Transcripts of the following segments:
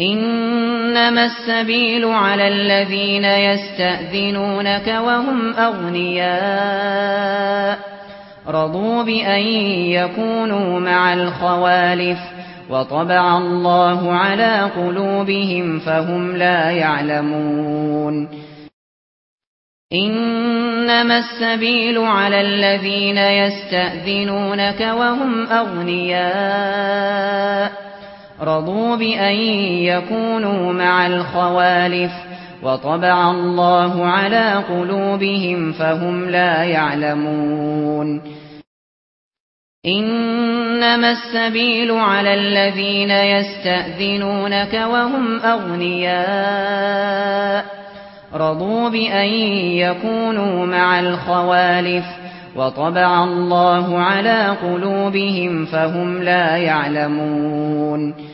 إنما السبيل على الذين يستأذنونك وهم أغنياء. رضوا بأن يكونوا مع الخوالف. وطبع الله على قلوبهم فهم لا يعلمون. إنما السبيل على الذين يستأذنونك وهم أغنياء. رضوا بأن يكونوا مع الخوالف وطبع الله على قلوبهم فهم لا يعلمون. إنما السبيل على الذين يستأذنونك وهم أغنياء. رضوا بأن يكونوا مع الخوالف وطبع الله على قلوبهم فهم لا يعلمون.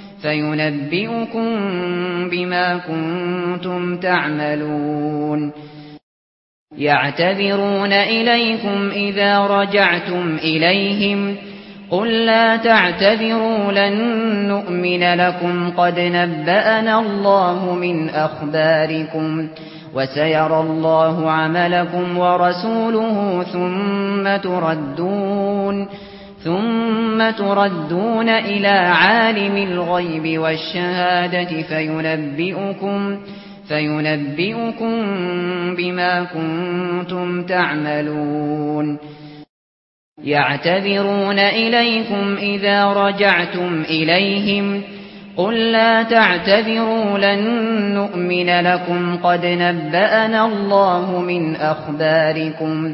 فَيُنَبِّئُكُم بِمَا كُنتُمْ تَعْمَلُونَ يَعْتَذِرُونَ إِلَيْكُمْ إِذَا رَجَعْتُمْ إِلَيْهِمْ قُل لَّا تَعْتَذِرُوا لَن نُّؤْمِنَ لَكُمْ قَدْ نَبَّأَنَا اللَّهُ مِنْ أَخْبَارِكُمْ وَسَيَرَى اللَّهُ عَمَلَكُمْ وَرَسُولُهُ ثُمَّ تُرَدُّونَ ثم تردون إلى عالم الغيب والشهادة فينبئكم, فينبئكم بما كنتم تعملون. يعتذرون إليكم إذا رجعتم إليهم. قل لا تعتذروا لن نؤمن لكم. قد نبأنا الله من أخباركم.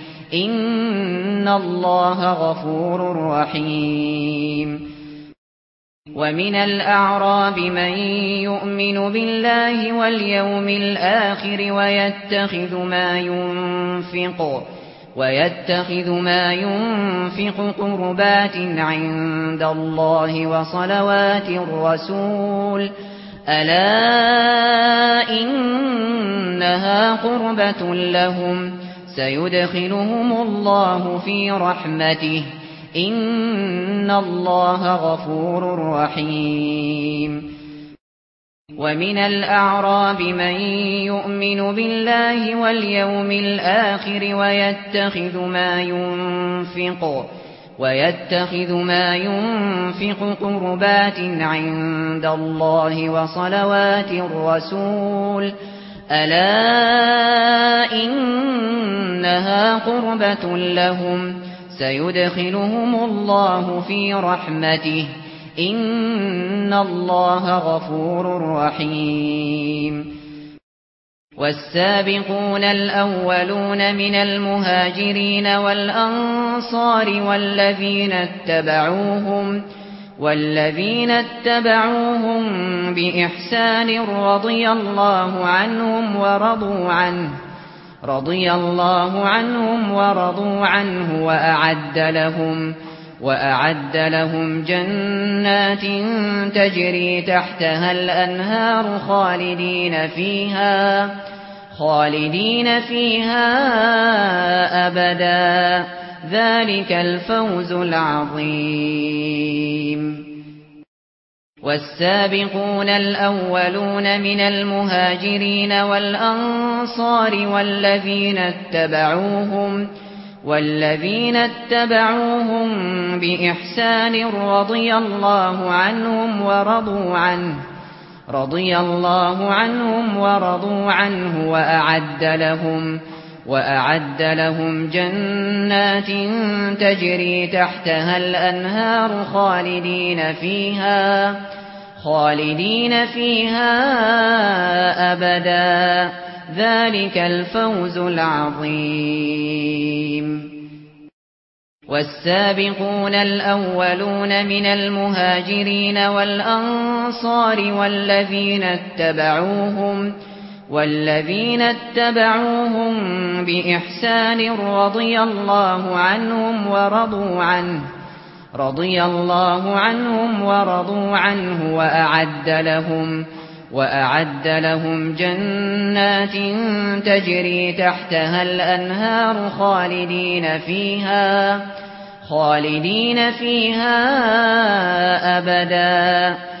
ان الله غفور رحيم. ومن الاعراب من يؤمن بالله واليوم الآخر ويتخذ ما ينفق ويتخذ ما ينفق قربات عند الله وصلوات الرسول. الا انها قربة لهم سيدخلهم الله في رحمته ان الله غفور رحيم. ومن الاعراب من يؤمن بالله واليوم الآخر ويتخذ ما ينفق ويتخذ ما ينفق قربات عند الله وصلوات الرسول ألا إنها قربة لهم سيدخلهم الله في رحمته إن الله غفور رحيم والسابقون الأولون من المهاجرين والأنصار والذين اتبعوهم بإحسان والذين اتبعوهم بإحسان رضي الله عنهم ورضوا عنه رضي الله عنهم ورضوا عنه وأعد لهم وأعد لهم جنات تجري تحتها الأنهار خالدين فيها خالدين فيها أبداً۔ ذلك الفوز العظيم والسابقون الأولون من المهاجرين والأنصار والذين اتبعوهم والذين اتبعوهم بإحسان رضي الله عنهم ورضوا عنه رضي الله عنهم ورضوا عنه وأعد لهم وأعد لهم جنات تجري تحتها الأنهار خالدين فيها خالدين فيها أبدا. ذلك الفوز العظيم. والسابقون الأولون من المهاجرين والأنصار والذين اتبعوهم والذين والذين اتبعوهم بإحسان رضي الله عنهم ورضوا عنه رضي الله عنهم ورضوا عنه وأعد لهم وأعد لهم جنات تجري تحتها الأنهار خالدين فيها خالدين فيها أبداً۔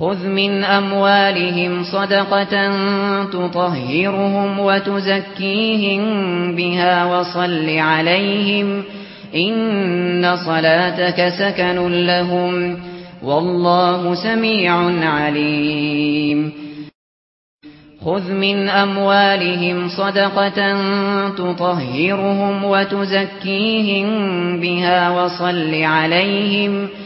خذ من أموالهم صدقة تطهرهم وتزكيهم بها وصل عليهم إن صلاتك سكن لهم والله سميع عليم خذ من أموالهم صدقة تطهرهم وتزكيهم بها وصل عليهم إن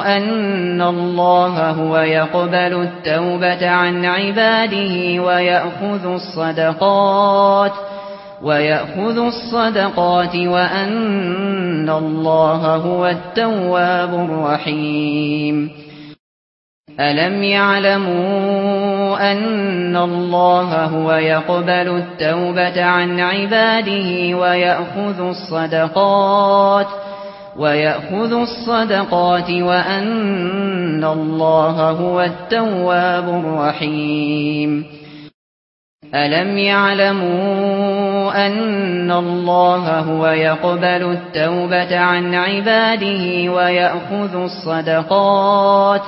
أن الله هو يقبل التوبة عن عباده ويأخذ الصدقات ويأخذ الصدقات وأن الله هو التواب الرحيم. ألم يعلموا أن الله هو يقبل التوبة عن عباده ويأخذ الصدقات؟ ويأخذ الصدقات ويأخذ الصدقات وأن الله هو التواب الرحيم ألم يعلموا أن الله هو يقبل التوبة عن عباده ويأخذ الصدقات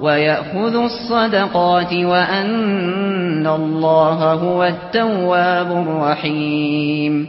ويأخذ الصدقات وأن الله هو التواب الرحيم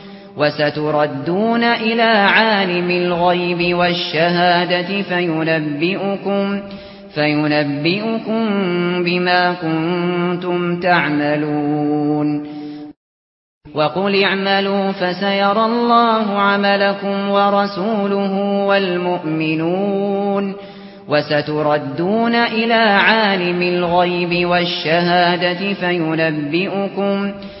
وستردون إلى عالم الغيب والشهادة فينبئكم فينبئكم بما كنتم تعملون. وقل اعملوا فسيرى الله عملكم ورسوله والمؤمنون. وستردون إلى عالم الغيب والشهادة فينبئكم بما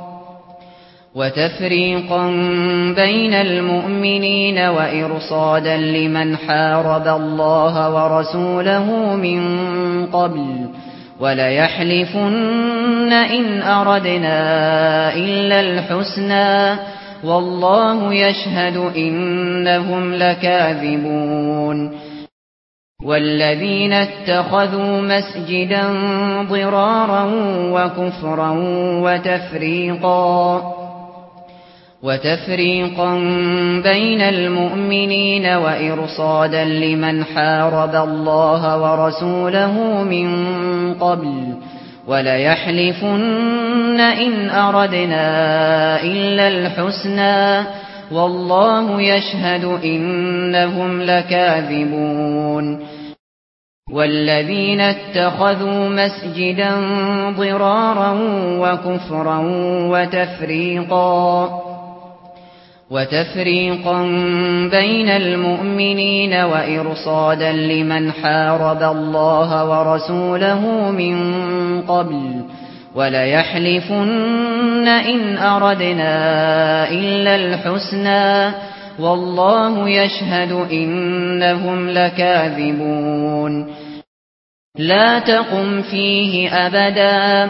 وتفريقا بين المؤمنين وإرصادا لمن حارب الله ورسوله من قبل ولا يحلفن إن أردنا إلا الحسنى والله يشهد إنهم لكاذبون والذين اتخذوا مسجدا ضرارا وكفرا وتفريقا وتفريقا بين المؤمنين وإرصادا لمن حارب الله ورسوله من قبل ولا يحلفن إن أردنا إلا الحسنى والله يشهد إنهم لكاذبون والذين اتخذوا مسجدا ضرارا وكفرا وتفريقا وتفريقا بين المؤمنين وإرصادا لمن حارب الله ورسوله من قبل ولا يحلفن إن أردنا إلا الحسنى والله يشهد إنهم لكاذبون لا تقم فيه أبداً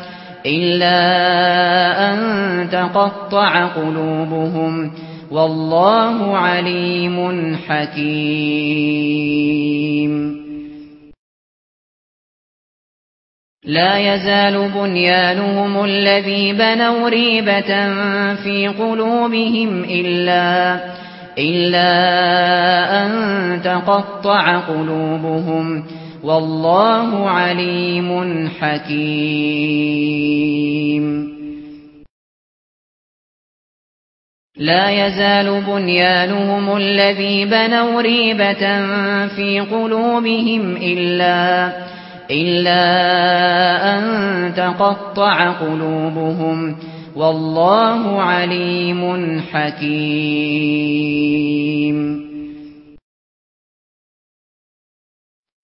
إلا أن تقطع قلوبهم والله عليم حكيم لا يزال بنيانهم الذي بنوا ريبة في قلوبهم إلا إلا أن تقطع قلوبهم والله عليم حكيم لا يزال بنيانهم الذي بنوا ريبة في قلوبهم إلا, إلا أن تقطع قلوبهم والله عليم حكيم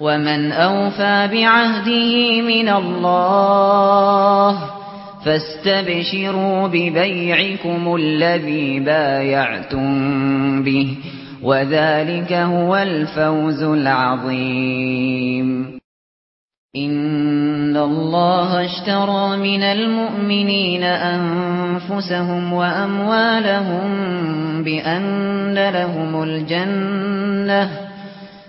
ومن أوفى بعهده من الله فاستبشروا ببيعكم الذي بايعتم به وذلك هو الفوز العظيم إن الله اشترى من المؤمنين أنفسهم وأموالهم بأن لهم الجنة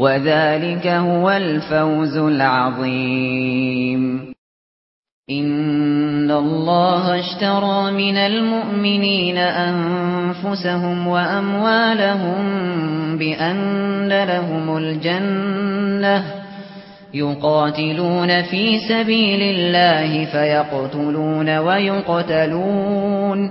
وذلك هو الفوز العظيم ان الله اشترى من المؤمنين انفسهم واموالهم بان لهم الجنه يقاتلون في سبيل الله فيقتلون ويقتلون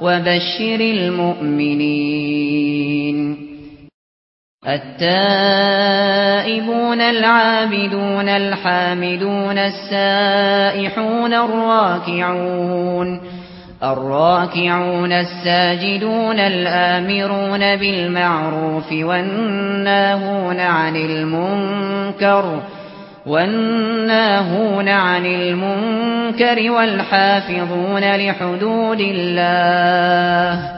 وبشر المؤمنين. التائبون العابدون الحامدون السائحون الراكعون. الراكعون الساجدون الآمرون بالمعروف والناهون عن المنكر. والناهون والناهون عن المنكر والحافظون لحدود الله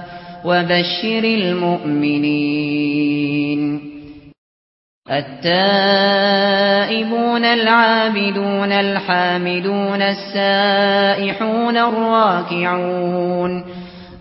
وبشر المؤمنين التائبون العابدون الحامدون السائحون الراكعون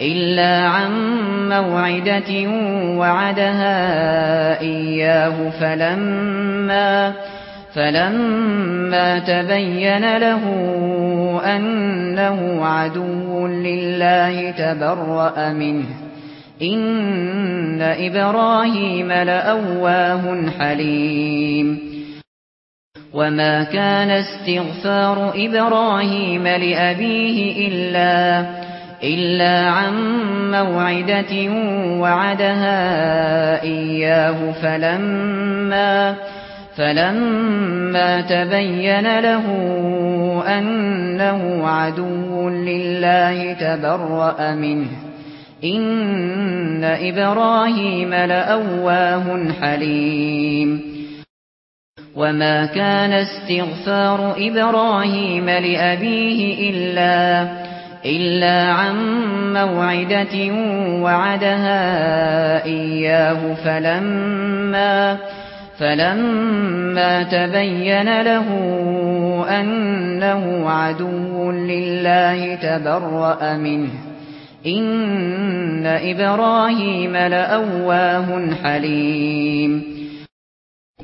إلا عن موعدة وعدها إياه فلما فلما تبين له أنه عدو لله تبرأ منه إن إبراهيم لأواه حليم وما كان استغفار إبراهيم لأبيه إلا أنه إلا عن موعدة وعدها إياه فلما فلما تبين له أنه عدو لله تبرأ منه إن إبراهيم لأواه حليم وما كان استغفار إبراهيم لأبيه إلا أنه إلا عن موعدة وعدها إياه فلما فلما تبين له أنه عدو لله تبرأ منه إن إبراهيم لأواه حليم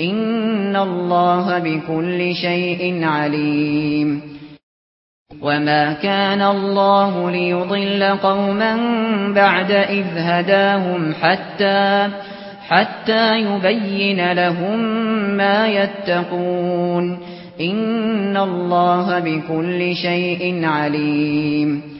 ان الله بكل شيء عليم. وما كان الله ليضل قوما بعد إذ هداهم حتى حتى يبين لهم ما يتقون. ان الله بكل شيء عليم.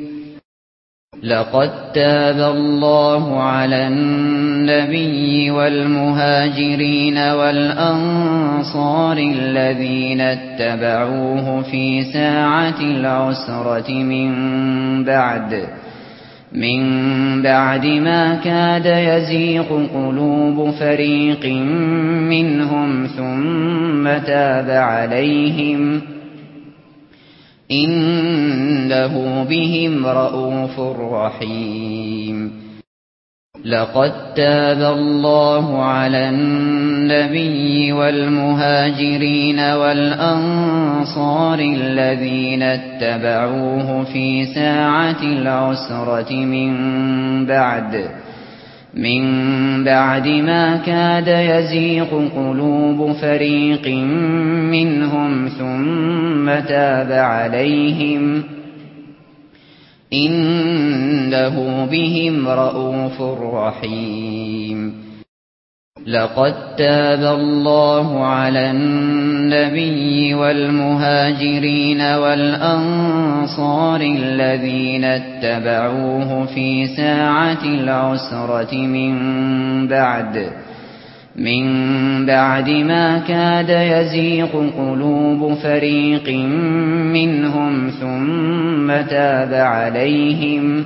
لقد تاب الله على النبي والمهاجرين والأنصار الذين اتبعوه في ساعة العسرة من بعد من بعد ما كاد يزيق قلوب فريق منهم ثم تاب عليهم. ثم إنه بهم رؤوف رحيم. لقد تاب الله على النبي والمهاجرين والأنصار الذين اتبعوه في ساعة العسرة من بعد. مِن بَعْدِ مَا كَادَ يَزِيغُ قُلُوبُ فَرِيقٍ مِنْهُمْ ثُمَّ تَابَ عَلَيْهِمْ إِنَّهُ بِهِمْ رَءُوفٌ رَحِيمٌ لقد تاب الله على النبي والمهاجرين والأنصار الذين اتبعوه في ساعة العسرة من بعد من بعد ما كاد يزيق قلوب فريق منهم ثم تاب عليهم.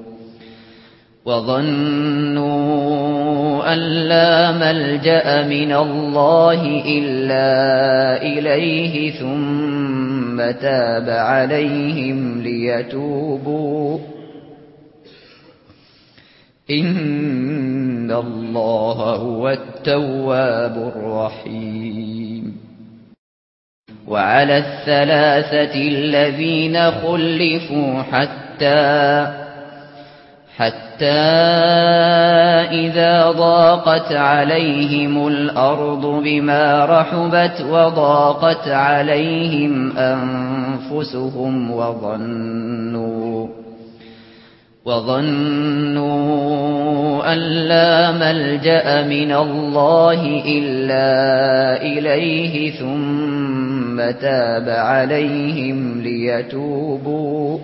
وظنوا أن لا ملجأ من الله إلا إليه ثم تاب عليهم ليتوبوا إن الله هو التواب الرحيم وعلى الثلاثة الذين خلفوا حتى حتى إذا ضاقت عليهم الأرض بما رحبت وضاقت عليهم أنفسهم وظنوا وظنوا أن لا ملجأ من الله إلا إليه ثم تاب عليهم ليتوبوا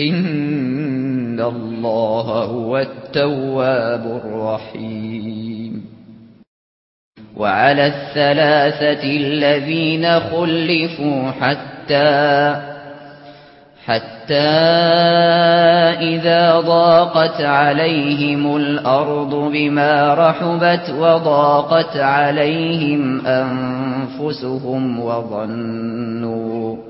إن الله هو التواب الرحيم وعلى الثلاثة الذين خلفوا حتى حتى إذا ضاقت عليهم الأرض بما رحبت وضاقت عليهم أنفسهم وظنوا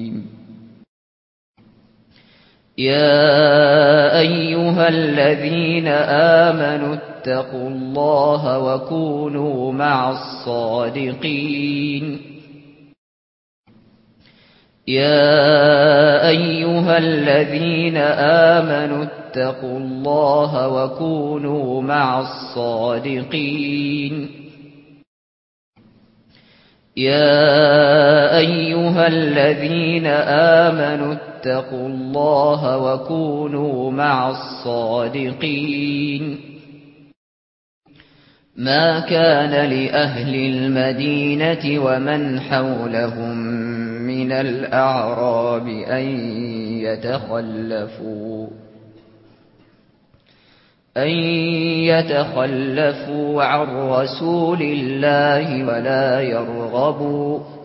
يا ايها الذين امنوا اتقوا الله وكونوا مع الصادقين يا ايها الذين امنوا اتقوا الله وكونوا مع الصادقين يا ايها الذين امنوا فاتقوا الله وكونوا مع الصادقين. ما كان لأهل المدينة ومن حولهم من الأعراب أن يتخلفوا. أن يتخلفوا عن رسول الله ولا يرغبوا.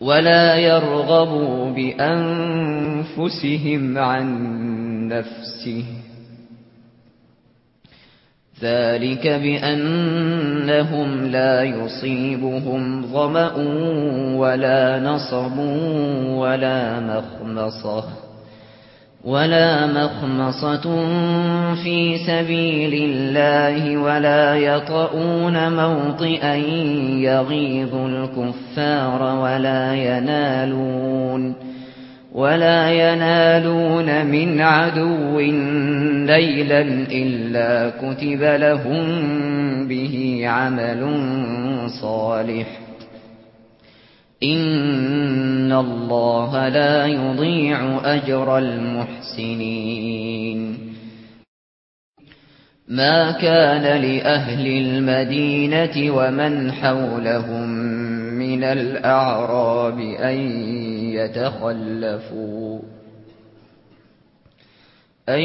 ولا يرغبوا بأنفسهم عن نفسه ذلك بأنهم لا يصيبهم ظمأ ولا نصب ولا مخمصه ولا مخمصة في سبيل الله ولا يطؤون موطئا يغيظ الكفار ولا ينالون ولا ينالون من عدو ليلا إلا كتب لهم به عمل صالح ان الله لا يضيع اجر المحسنين ما كان لاهل المدينة ومن حولهم من الاعراب ان يتخلفوا أن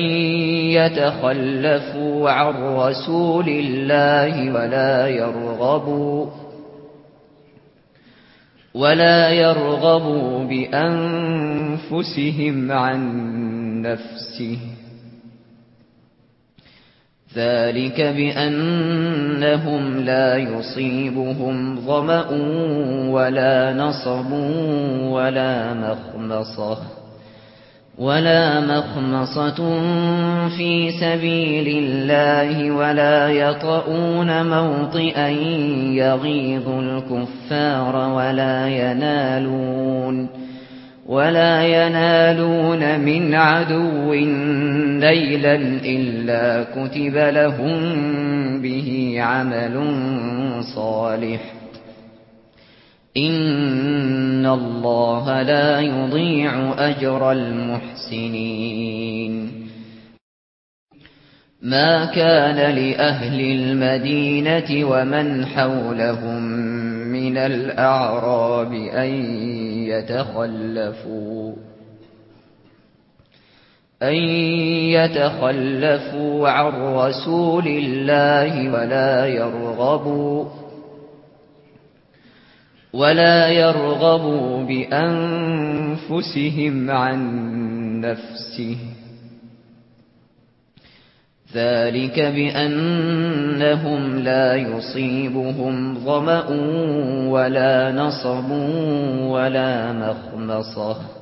يتخلفوا عن رسول الله ولا يرغبوا ولا يرغبوا بأنفسهم عن نفسه. ذلك بأنهم لا يصيبهم ظمأ ولا نصب ولا مخمصة. ولا مخمصة في سبيل الله ولا يطؤون موطئا يغيظ الكفار ولا ينالون ولا ينالون من عدو ليلا إلا كتب لهم به عمل صالح ان الله لا يضيع اجر المحسنين ما كان لاهل المدينة ومن حولهم من الاعراب ان يتخلفوا أن يتخلفوا عن رسول الله ولا يرغبوا ولا يرغبوا بأنفسهم عن نفسه. ذلك بأنهم لا يصيبهم ظمأ ولا نصب ولا مخمصة.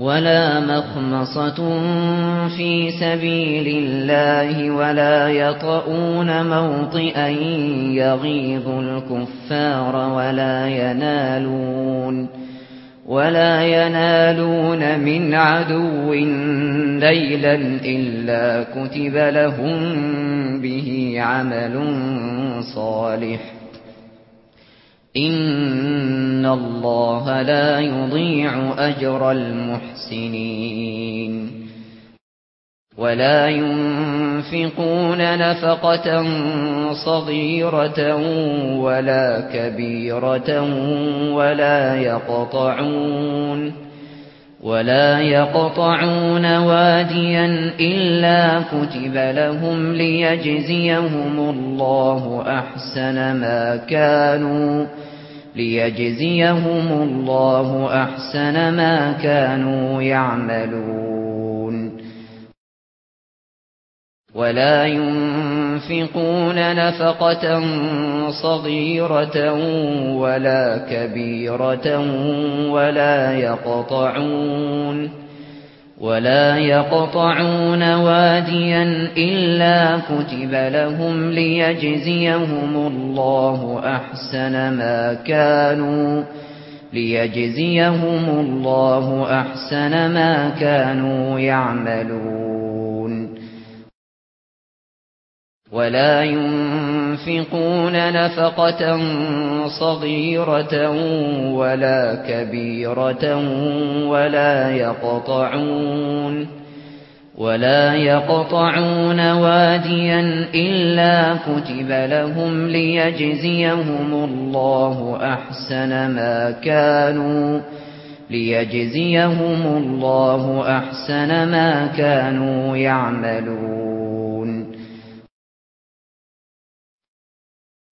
ولا مخمصة في سبيل الله ولا يطؤون موطئا يغيظ الكفار ولا ينالون ولا ينالون من عدو ليلا إلا كتب لهم به عمل صالح ان الله لا يضيع اجر المحسنين ولا ينفقون نفقة صغيرة ولا كبيرة ولا يقطعون ولا يقطعون واديا الا كتب لهم ليجزيهم الله احسن ما كانوا ليجزيهم الله احسن ما كانوا يعملون ولا ينفعون ينفقون نفقة صغيرة ولا كبيرة ولا يقطعون ولا يقطعون واديا إلا كتب لهم ليجزيهم الله أحسن ما كانوا ليجزيهم الله أحسن ما كانوا يعملون ولا ينفقون نفقة صغيرة ولا كبيرة ولا يقطعون ولا يقطعون واديا إلا كتب لهم ليجزيهم الله أحسن ما كانوا ليجزيهم الله أحسن ما كانوا يعملون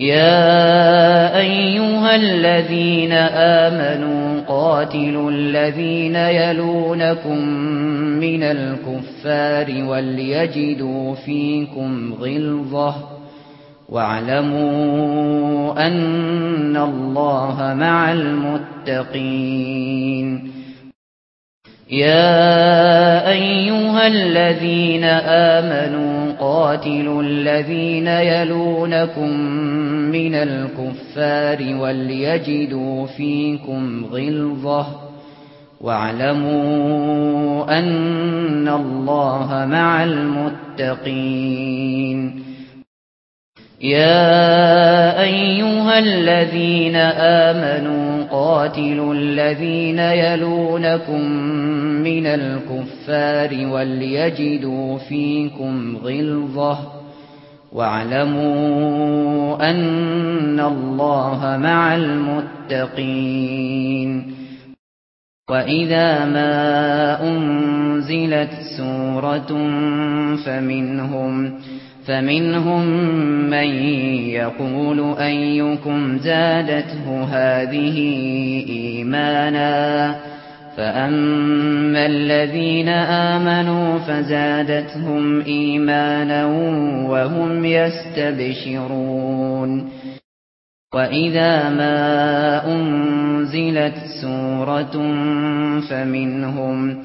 يا أيها الذين آمنوا قاتلوا الذين يلونكم من الكفار وليجدوا فيكم غلظة واعلموا أن الله مع المتقين يا أيها الذين آمنوا قاتلوا الذين يلونكم من الكفار وليجدوا فيكم غلظة واعلموا أن الله مع المتقين يا أيها الذين آمنوا قاتلوا الذين يلونكم من الكفار وليجدوا فيكم غلظة واعلموا أن الله مع المتقين وَإِذَا مَا أُنْزِلَتْ سُورَةٌ فَمِنْهُمْ فمنهم من يقول أيكم زادته هذه إيمانا فأما الذين آمنوا فزادتهم إيمانا وهم يستبشرون وَإِذَا مَا أُنْزِلَتْ سُورَةٌ فَمِنْهُمْ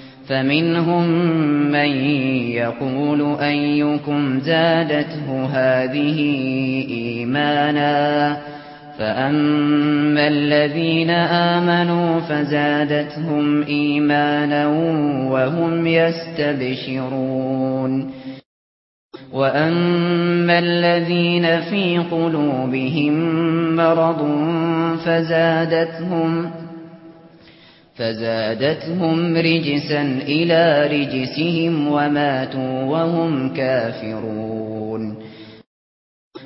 فمنهم من يقول أيكم زادته هذه إيمانا فأما الذين آمنوا فزادتهم إيمانا وهم يستبشرون وَأَمَّا الَّذِينَ فِي قُلُوبِهِم مَّرَضٌ فَزَادَتْهُمْ فزادتهم رجسا إلى رجسهم وماتوا وهم كافرون.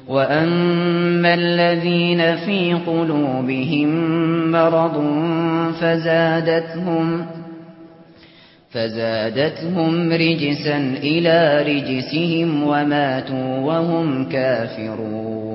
وأما الذين في قلوبهم مرض فزادتهم فزادتهم رجسا إلى رجسهم وماتوا وهم كافرون.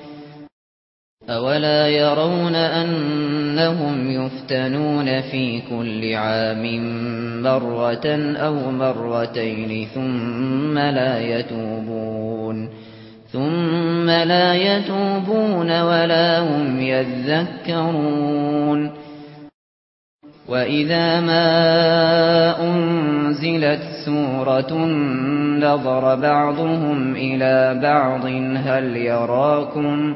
أولا يرون أنهم يفتنون في كل عام مرة أو مرتين ثم لا يتوبون ثم لا يتوبون ولا هم يذكرون وَإِذَا مَا أُنْزِلَتْ سُورَةٌ نَظَرَ بَعْضُهُمْ إِلَى بَعْضٍ هَلْ يَرَاكُمْ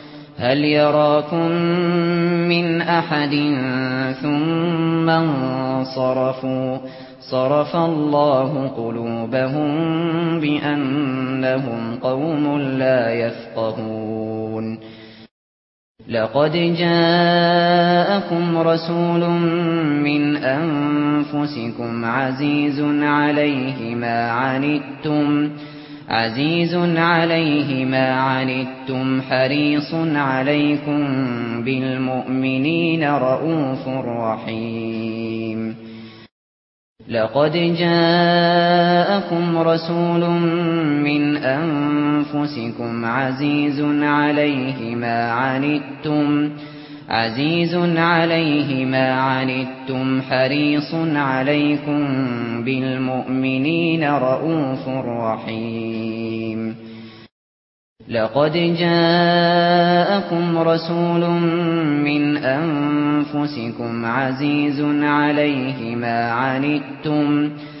هل يراكم من أحد ثم انصرفوا؟ صرف الله قلوبهم بأنهم قوم لا يفقهون. لقد جاءكم رسول من أنفسكم عزيز عليه ما عنتم. عزيز عليه ما عنتم حريص عليكم بالمؤمنين رؤوف رحيم. لقد جاءكم رسول من أنفسكم عزيز عليه ما عنتم حريص عزيز عليه ما عنتم حريص عليكم بالمؤمنين رؤوف رحيم. لقد جاءكم رسول من أنفسكم عزيز عليه ما عنتم حريص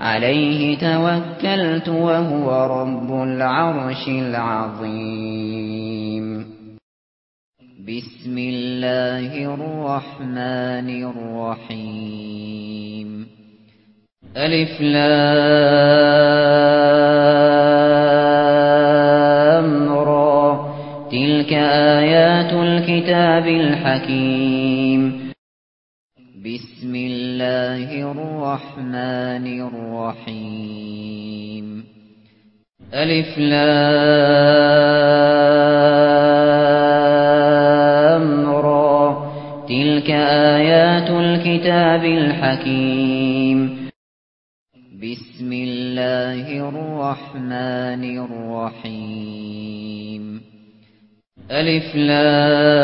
عليه توكلت وهو رب العرش العظيم. بسم الله الرحمن الرحيم. ألف لامر تلك آيات الكتاب الحكيم. ألف لام را. تلك آيات الكتاب الحكيم. بسم الله الرحمن الرحيم. ألف لام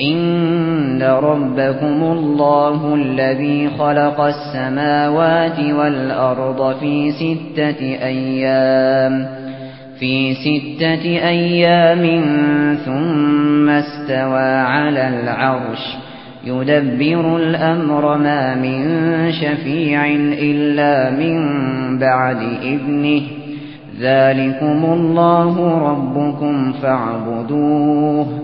إن ربكم الله الذي خلق السماوات والأرض في ستة أيام في ستة أيام ثم استوى على العرش يدبر الأمر ما من شفيع إلا من بعد إذنه ذلكم الله ربكم فاعبدوه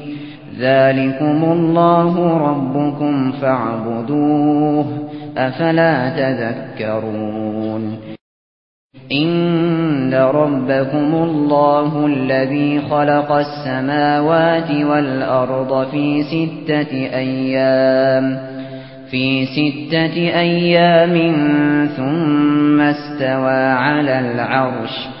ذلكم الله ربكم فاعبدوه أفلا تذكرون إن ربكم الله الذي خلق السماوات والأرض في ستة أيام في ستة أيام ثم استوى على العرش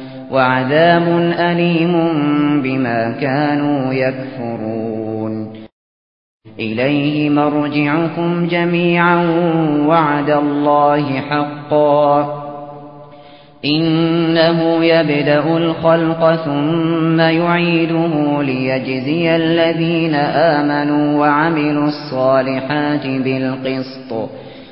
وعذاب أليم بما كانوا يكفرون. إليه مرجعكم جميعا وعد الله حقا. إنه يبدأ الخلق ثم يعيده ليجزي الذين آمنوا وعملوا الصالحات بالقسط.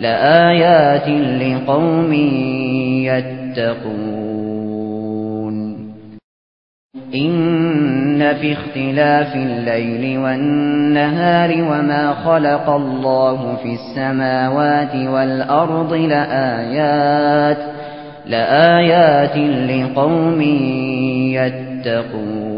لآيات لقوم يتقون. إن في اختلاف الليل والنهار وما خلق الله في السماوات والأرض لآيات لآيات لقوم يتقون.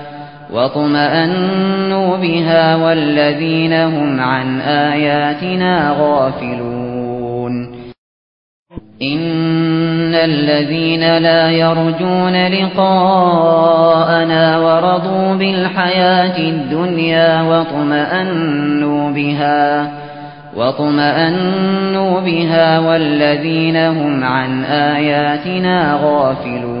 وطمأنوا بها والذين هم عن آياتنا غافلون إن الذين لا يرجون لقاءنا ورضوا بالحياة الدنيا وطمأنوا بها وطمأنوا بها والذين هم عن آياتنا غافلون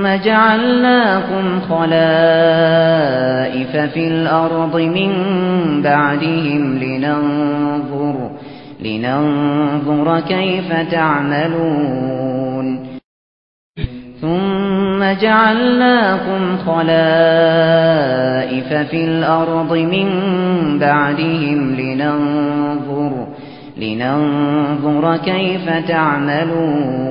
ثم جعلناكم خلائف في الأرض من بعدهم لننظر, لننظر كيف تعملون. ثم جعلناكم خلائف في الأرض من بعدهم لننظر, لننظر كيف تعملون.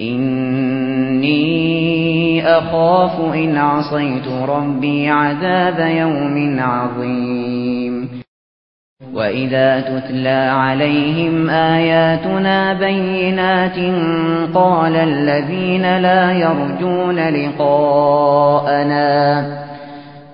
إني أخاف إن عصيت ربي عذاب يوم عظيم. وإذا تتلى عليهم آياتنا بينات قال الذين لا يرجون لقاءنا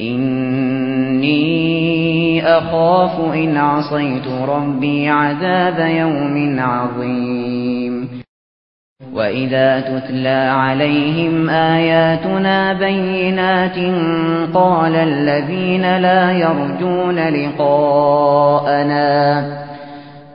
إني أخاف إن عصيت ربي عذاب يوم عظيم. وإذا تتلى عليهم آياتنا بينات قال الذين لا يرجون لقاءنا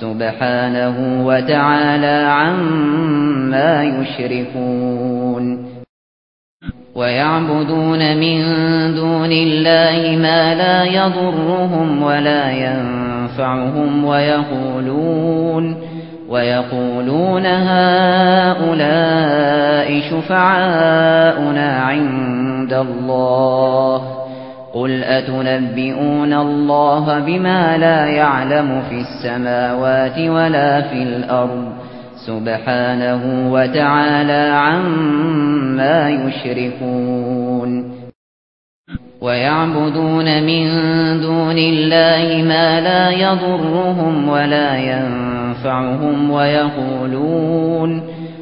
سبحانه وتعالى عما يشركون. ويعبدون من دون الله ما لا يضرهم ولا ينفعهم ويقولون ويقولون هؤلاء شفعاؤنا عند الله. قل أتنبئون الله بما لا يعلم في السماوات ولا في الأرض سبحانه وتعالى عما يشركون ويعبدون من دون الله ما لا يضرهم ولا ينفعهم ويقولون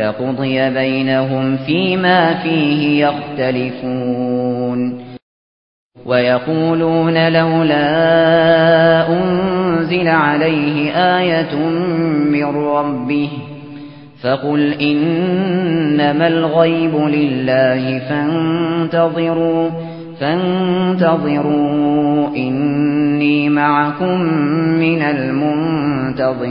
لقضي بينهم فيما فيه يختلفون. ويقولون لولا أنزل عليه آية من ربه فقل إنما الغيب لله فانتظروا فانتظروا إني معكم من المنتظرين.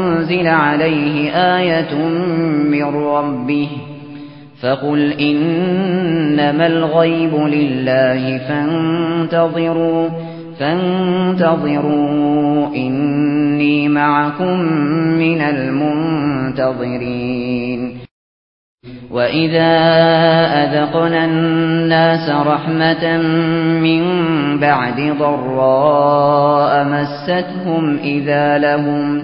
أنزل عليه آية من ربه فقل إنما الغيب لله فانتظروا فانتظروا إني معكم من المنتظرين. وَإِذَا أَذَقْنَا النَّاسَ رَحْمَةً مِّن بَعْدِ ضَرَّاءٍ مَّسَّتْهُمْ إِذَا لَهُمْ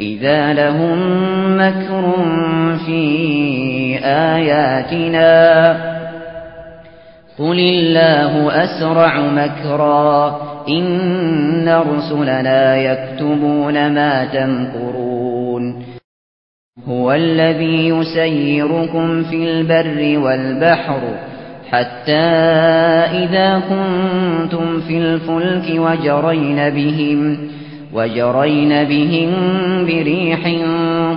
إذا لهم مكر في آياتنا قل الله أسرع مكرا إن رسلنا يكتبون ما تمكرون هو الذي يسيركم في البر والبحر حتى إذا كنتم في الفلك وجرين بهم وجرين بهم بريح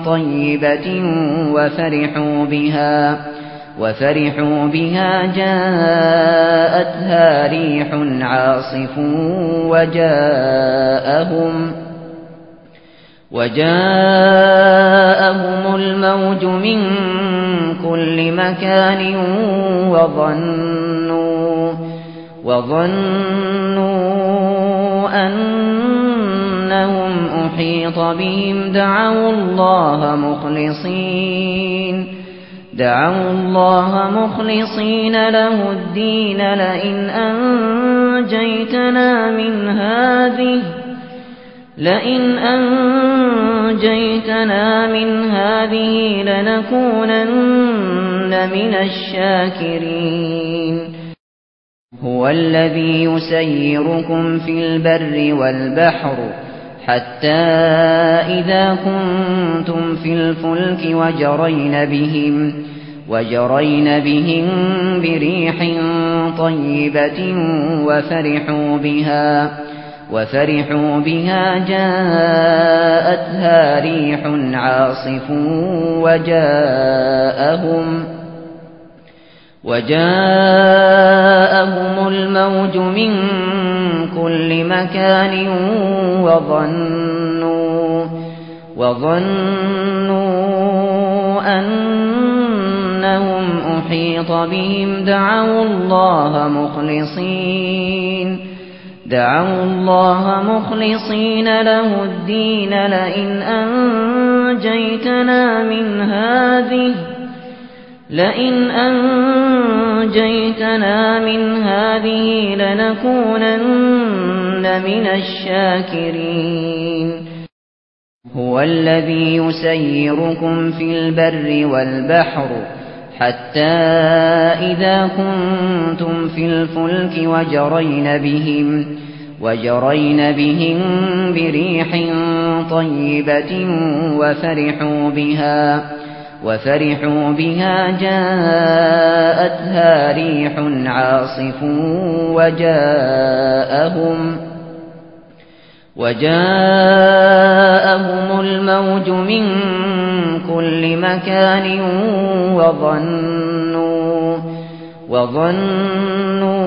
طيبة وفرحوا بها وفرحوا بها جاءتها ريح عاصف وجاءهم وجاءهم الموج من كل مكان وظنوا وظنوا أن أحيط بهم دعوا الله مخلصين. دعوا الله مخلصين له الدين لئن أنجيتنا من هذه لئن أنجيتنا من هذه لنكونن من الشاكرين. هو الذي يسيركم في البر والبحر حتى إذا كنتم في الفلك وجرين بهم وجرين بهم بريح طيبة وفرحوا بها وفرحوا بها جاءتها ريح عاصف وجاءهم وجاءهم الموج من كل مكان وظنوا وظنوا أنهم أحيط بهم. دعوا الله مخلصين. دعوا الله مخلصين له الدين. لئن أنجيتنا من هذه لئن أنجيتنا من هذه لنكونن من الشاكرين. هو الذي يسيركم في البر والبحر حتى إذا كنتم في الفلك وجرين بهم وجرين بهم بريح طيبة وفرحوا بها. وفرحوا بها جاءتها ريح عاصف وجاءهم وجاءهم الموج من كل مكان وظنوا وظنوا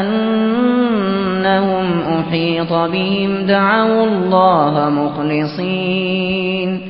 أنهم أحيط بهم دعوا الله مخلصين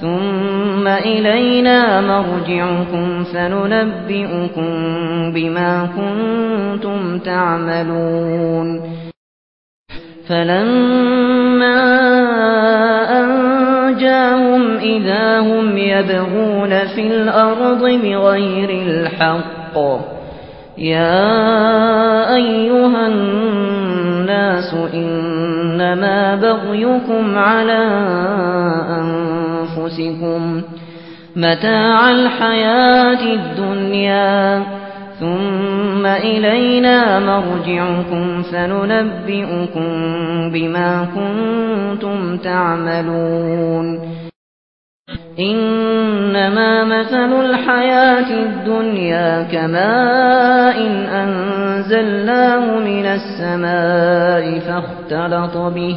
ثم إلينا مرجعكم فننبئكم بما كنتم تعملون. فلما أنجاهم إذا هم يبغون في الأرض بغير الحق. يا أيها الناس إنما بغيكم على أنفسكم أنفسكم متاع الحياة الدنيا ثم إلينا مرجعكم فننبئكم بما كنتم تعملون. إنما مثل الحياة الدنيا كماء أنزلناه من السماء فاختلط به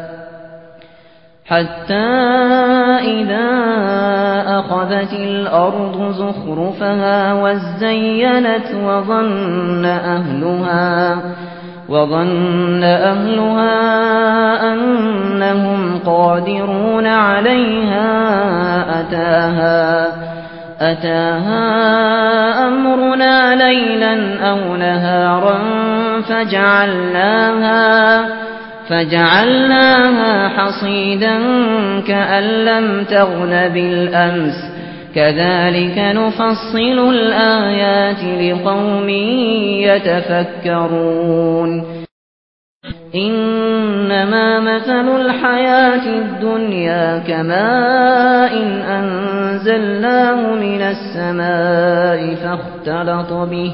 حتى إذا أخذت الأرض زخرفها وزينت وظن أهلها وظن أهلها أنهم قادرون عليها أتاها أتاها أمرنا ليلا أو نهارا فجعلناها فجعلناها حصيدا كأن لم تغن بالأمس. كذلك نفصل الآيات لقوم يتفكرون. إنما مثل الحياة الدنيا كماء أنزلناه من السماء فاختلط به.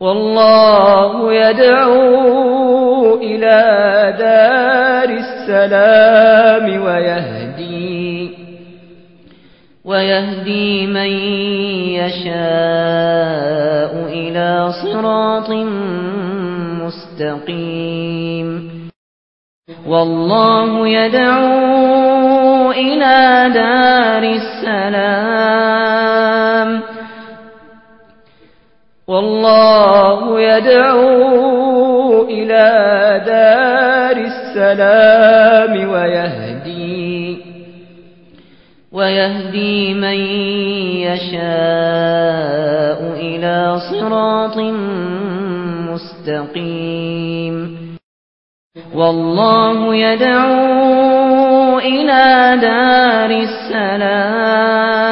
والله يدعو إلى دار السلام ويهدي ويهدي من يشاء إلى صراط مستقيم والله يدعو إلى دار السلام والله يدعو إلى دار السلام ويهدي ويهدي من يشاء إلى صراط مستقيم. والله يدعو إلى دار السلام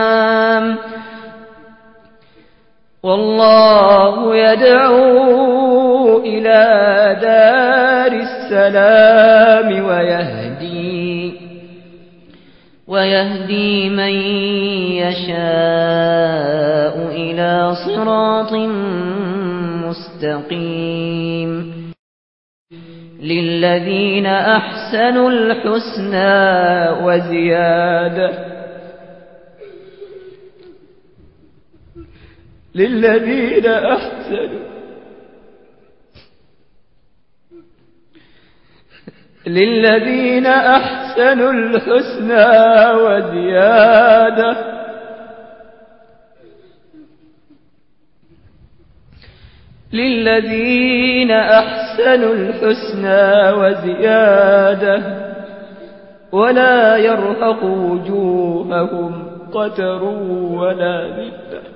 والله يدعو إلى دار السلام ويهدي ويهدي من يشاء إلى صراط مستقيم للذين أحسنوا الحسنى وزيادة للذين أحسنوا. للذين أحسنوا الحسنى وزيادة. للذين أحسنوا الحسنى وزيادة. ولا يرهق وجوههم قتر ولا ذلة.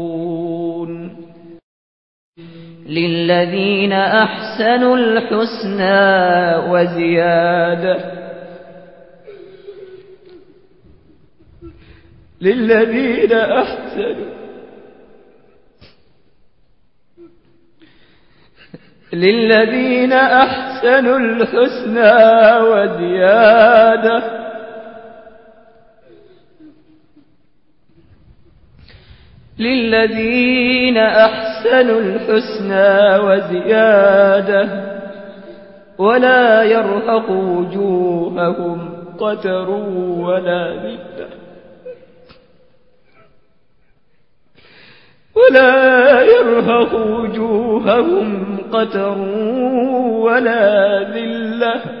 للذين أحسنوا الحسنى وزيادة للذين أحسنوا للذين أحسنوا الحسنى وزيادة للذين أحسنوا الحسنى وزيادة ولا يرهق وجوههم قتر ولا ذلة ولا يرهق وجوههم قتر ولا ذلة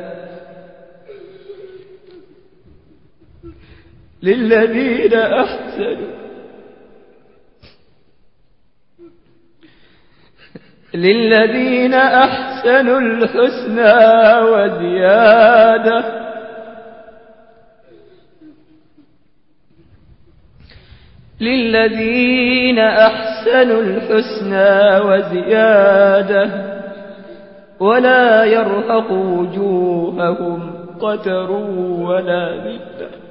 للذين أحسنوا. للذين أحسنوا الحسنى وزيادة. للذين أحسنوا الحسنى وزيادة. ولا يرهق وجوههم قتر ولا ذكر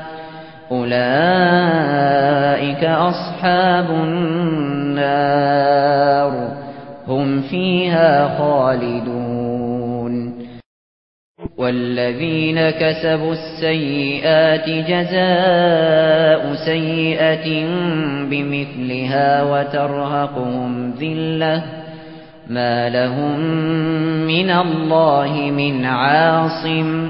أولئك أصحاب النار هم فيها خالدون والذين كسبوا السيئات جزاء سيئة بمثلها وترهقهم ذلة ما لهم من الله من عاصم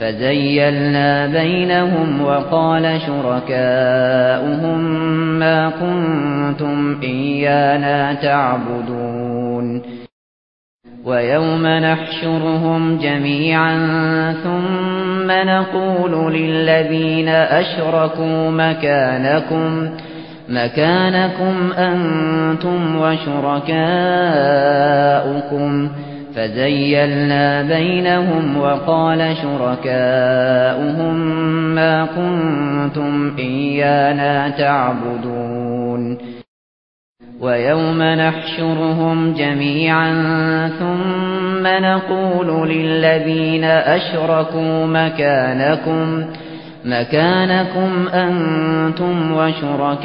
فزيلنا بينهم وقال شركاؤهم ما كنتم إيانا تعبدون ويوم نحشرهم جميعا ثم نقول للذين أشركوا مكانكم مكانكم أنتم وشركاؤكم مكانكم فزيّلنا بينهم وقال شركاؤهم ما كنتم إيانا تعبدون ويوم نحشرهم جميعا ثم نقول للذين أشركوا مكانكم مكانكم أنتم وشركاؤكم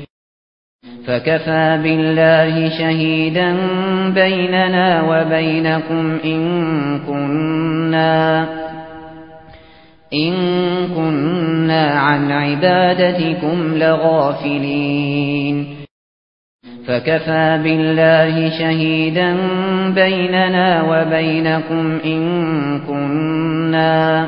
فكفى بالله شهيدا بيننا وبينكم إن كنا إن كنا عن عبادتكم لغافلين فكفى بالله شهيدا بيننا وبينكم إن كنا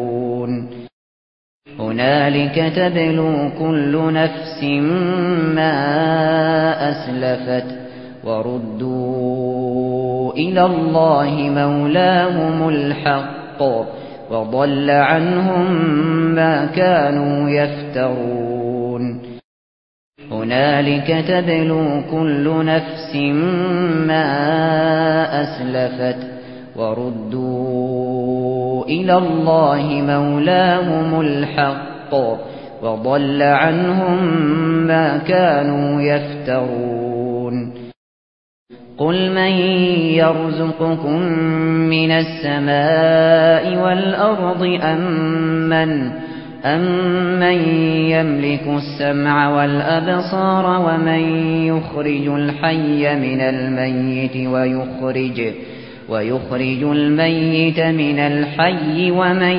هنالك تبلو كل نفس ما أسلفت وردوا إلى الله مولاهم الحق وضل عنهم ما كانوا يفترون. هنالك تبلو كل نفس ما أسلفت وردوا إلى الله مولاهم الحق وضل عنهم ما كانوا يفترون. قل من يرزقكم من السماء والأرض أم من أَمَّن يَمْلِكُ السَّمْعَ وَالْأَبْصَارَ وَمَن يُخْرِجُ الْحَيَّ مِنَ الْمَيِّتِ وَيُخْرِجُ ويخرج الميت من الحي ومن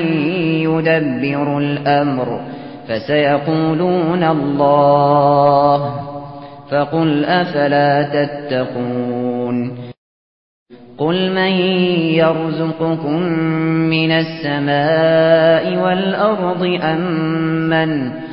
يدبر الأمر فسيقولون الله فقل أفلا تتقون قل من يرزقكم من السماء والأرض أمن أم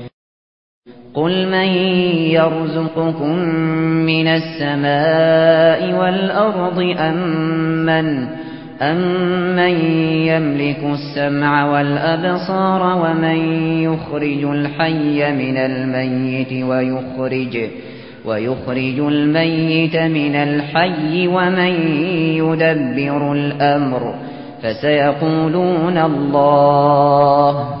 قل من يرزقكم من السماء والأرض أمن أم أَمَّن يَمْلِكُ السَّمْعَ وَالْأَبْصَارَ وَمَن يُخْرِجُ الْحَيَّ مِنَ الْمَيِّتِ وَيُخْرِجُ وَيُخْرِجُ الْمَيِّتَ مِنَ الْحَيِّ وَمَن يُدَبِّرُ الْأَمْرَ فَسَيَقُولُونَ اللَّهُ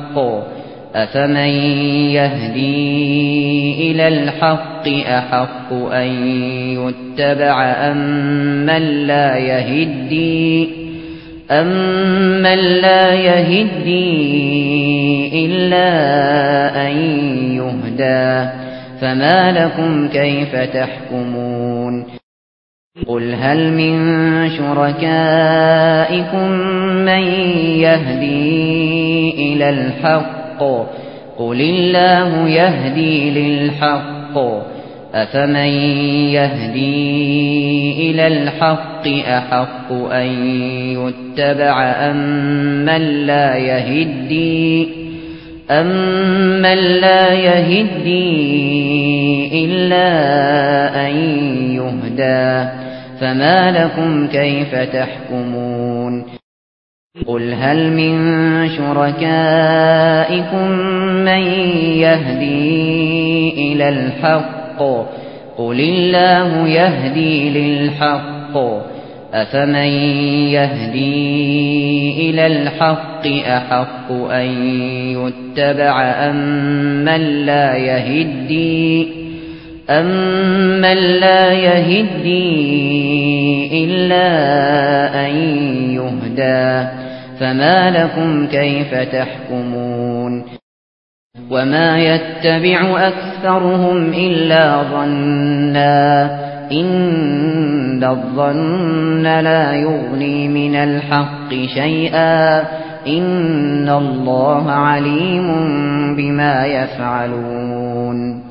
الحق. أفمن يهدي إلى الحق أحق أن يتبع أمن أم لا يهدي أمن لا يهدي إلا أن يهدى فما لكم كيف تحكمون قل هل من شركائكم من يهدي إلى الحق قل الله يهدي للحق أفمن يهدي إلى الحق أحق أن يتبع أم من لا يهدي أَمَّن لَّا يَهْدِي إِلَّا أَن يُهْدَىٰ فما لكم كيف تحكمون قل هل من شركائكم من يهدي إلى الحق قل الله يهدي للحق أفمن يهدي إلى الحق أحق أن يتبع أم من لا يهدي أَمَّنْ لَا يَهِدِّي إِلَّا أَنْ يُهْدَى فَمَا لَكُمْ كَيْفَ تَحْكُمُونَ وَمَا يَتَّبِعُ أَكْثَرُهُمْ إِلَّا ظَنًّا إِنَّ الظَّنَّ لَا يُغْنِي مِنَ الْحَقِّ شَيْئًا إِنَّ اللَّهَ عَلِيمٌ بِمَا يَفْعَلُونَ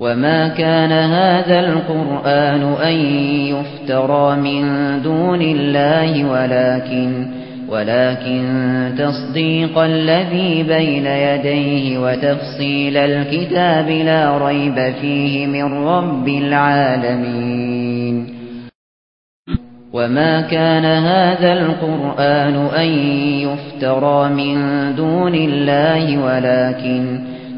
وما كان هذا القرآن أن يفترى من دون الله ولكن ولكن تصديق الذي بين يديه وتفصيل الكتاب لا ريب فيه من رب العالمين. وما كان هذا القرآن أن يفترى من دون الله ولكن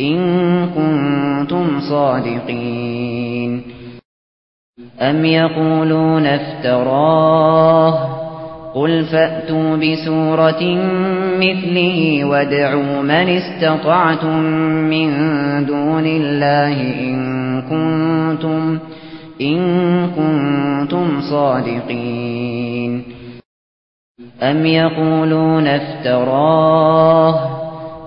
إن كنتم صادقين. أم يقولون افتراه؟ قل فأتوا بسورة مثله وادعوا من استطعتم من دون الله إن كنتم, إن كنتم صادقين. أم يقولون افتراه؟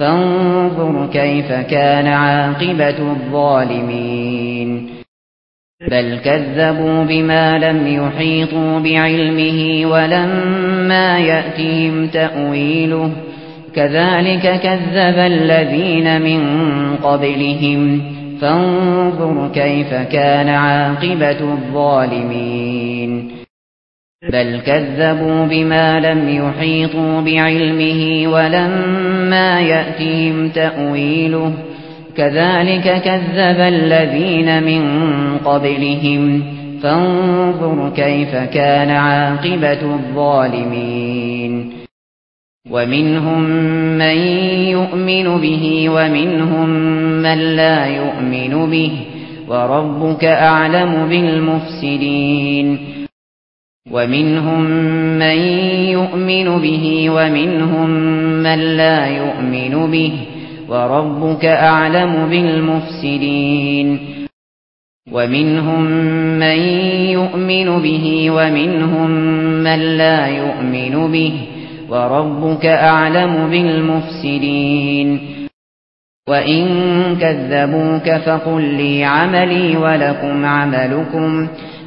فانظر كيف كان عاقبة الظالمين. بل كذبوا بما لم يحيطوا بعلمه ولما يأتيهم تأويله. كذلك كذب الذين من قبلهم. فانظر كيف كان عاقبة الظالمين. بل كذبوا بما لم يحيطوا بعلمه ولما يأتيهم تأويله. كذلك كذب الذين من قبلهم. فانظر كيف كان عاقبة الظالمين. ومنهم من يؤمن به ومنهم من لا يؤمن به. وربك أعلم بالمفسدين. وَمِنْهُمْ مَنْ يُؤْمِنُ بِهِ وَمِنْهُمْ مَنْ لَا يُؤْمِنُ بِهِ وَرَبُّكَ أَعْلَمُ بِالْمُفْسِدِينَ وَمِنْهُمْ مَنْ يُؤْمِنُ بِهِ وَمِنْهُمْ مَنْ لَا يُؤْمِنُ بِهِ وَرَبُّكَ أَعْلَمُ بِالْمُفْسِدِينَ وَإِنْ كَذَّبُوكَ فَقُلْ لِي عَمَلِي وَلَكُمْ عَمَلُكُمْ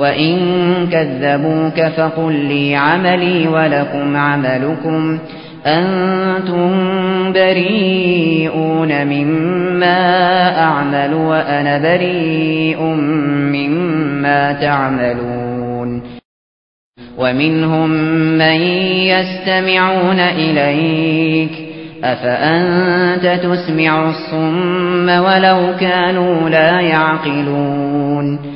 وَإِن كَذَّبُوكَ فَقُل لِّي عَمَلِي وَلَكُمْ عَمَلُكُمْ أَنتُمْ بَرِيئُونَ مِمَّا أَعْمَلُ وَأَنَا بَرِيءٌ مِّمَّا تَعْمَلُونَ وَمِنْهُم مَّن يَسْتَمِعُونَ إِلَيْكَ أَفَأَنتَ تُسْمِعُ الصُّمَّ وَلَوْ كَانُوا لَا يَعْقِلُونَ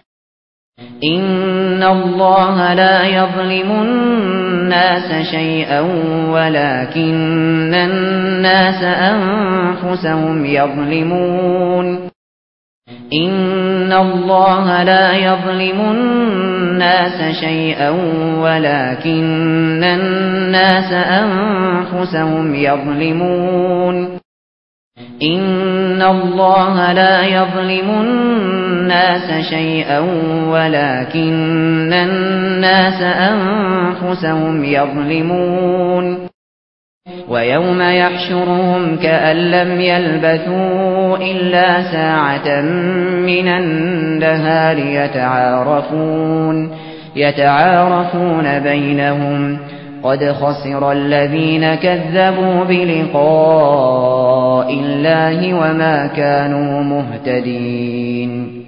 ان الله لا يظلم الناس شيئا ولكن الناس انفسهم يظلمون ان الله لا يظلم الناس شيئا ولكن الناس انفسهم يظلمون ان الله لا يظلم الناس شيئا ولكن الناس انفسهم يظلمون ويوم يحشرهم كأن لم يلبثوا إلا ساعة من النهار يتعارفون يتعارفون بينهم قد خسر الذين كذبوا بلقاء الله وما كانوا مهتدين.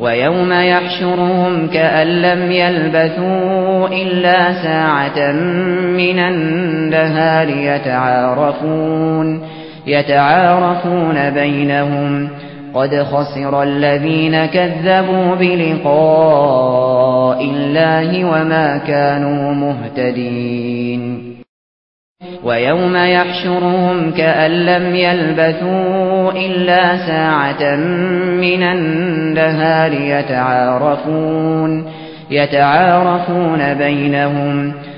ويوم يحشرهم كأن لم يلبثوا إلا ساعة من النهار يتعارفون, يتعارفون بينهم قد خسر الذين كذبوا بلقاء الله وما كانوا مهتدين. ويوم يحشرهم كأن لم يلبثوا إلا ساعة من النهار يتعارفون, يتعارفون بينهم. ويوم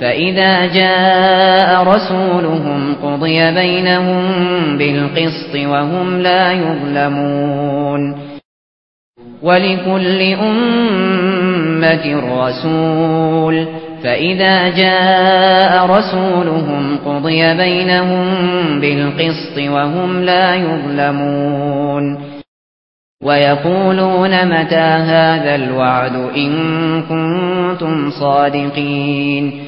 فإذا جاء رسولهم قضي بينهم بالقسط وهم لا يظلمون ولكل أمة رسول فإذا جاء رسولهم قضي بينهم بالقسط وهم لا يظلمون ويقولون متى هذا الوعد إن كنتم صادقين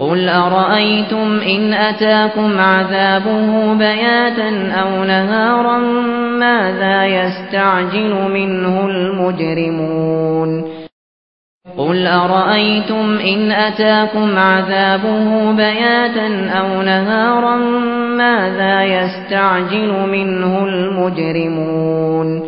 قل أرأيتم إن أتاكم عذابه بياتا أو نهارا ماذا يستعجل منه المجرمون قل أرأيتم إن أتاكم عذابه بياتا أو نهارا ماذا يستعجل منه المجرمون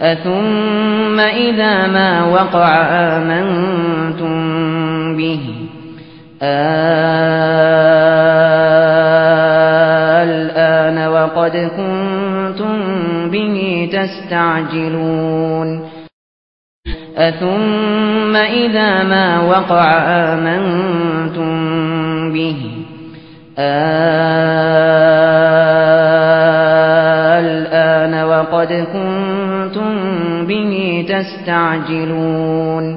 أثم إذا ما وقع آمنتم به الآن وقد كنتم به تستعجلون أثم إذا ما وقع آمنتم به الآن وقد كنتم به تستعجلون.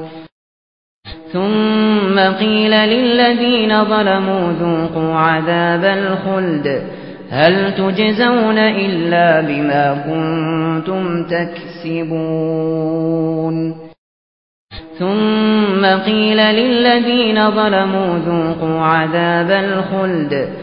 ثم قيل للذين ظلموا ذوقوا عذاب الخلد. هل تجزون إلا بما كنتم تكسبون. ثم قيل للذين ظلموا ذوقوا عذاب الخلد.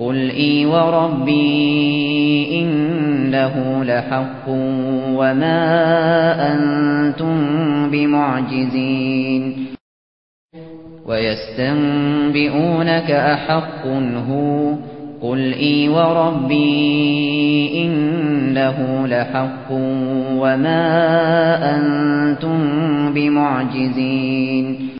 قل اي وربي انه لحق وما أنتم بمعجزين ويستنبئونك احق هو قل اي وربي انه لحق وما أنتم بمعجزين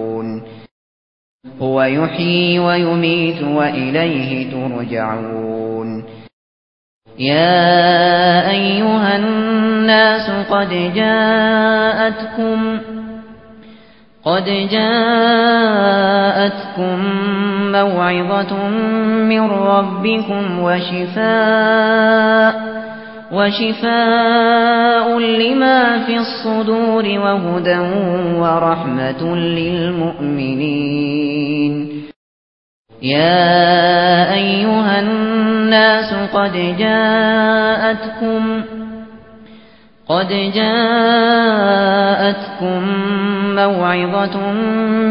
هو يحيي ويميت وإليه ترجعون. يا أيها الناس قد جاءتكم قد جاءتكم موعظة من ربكم وشفاء وشفاء لما في الصدور وهدى ورحمة للمؤمنين يا أيها الناس قد جاءتكم قد جاءتكم موعظة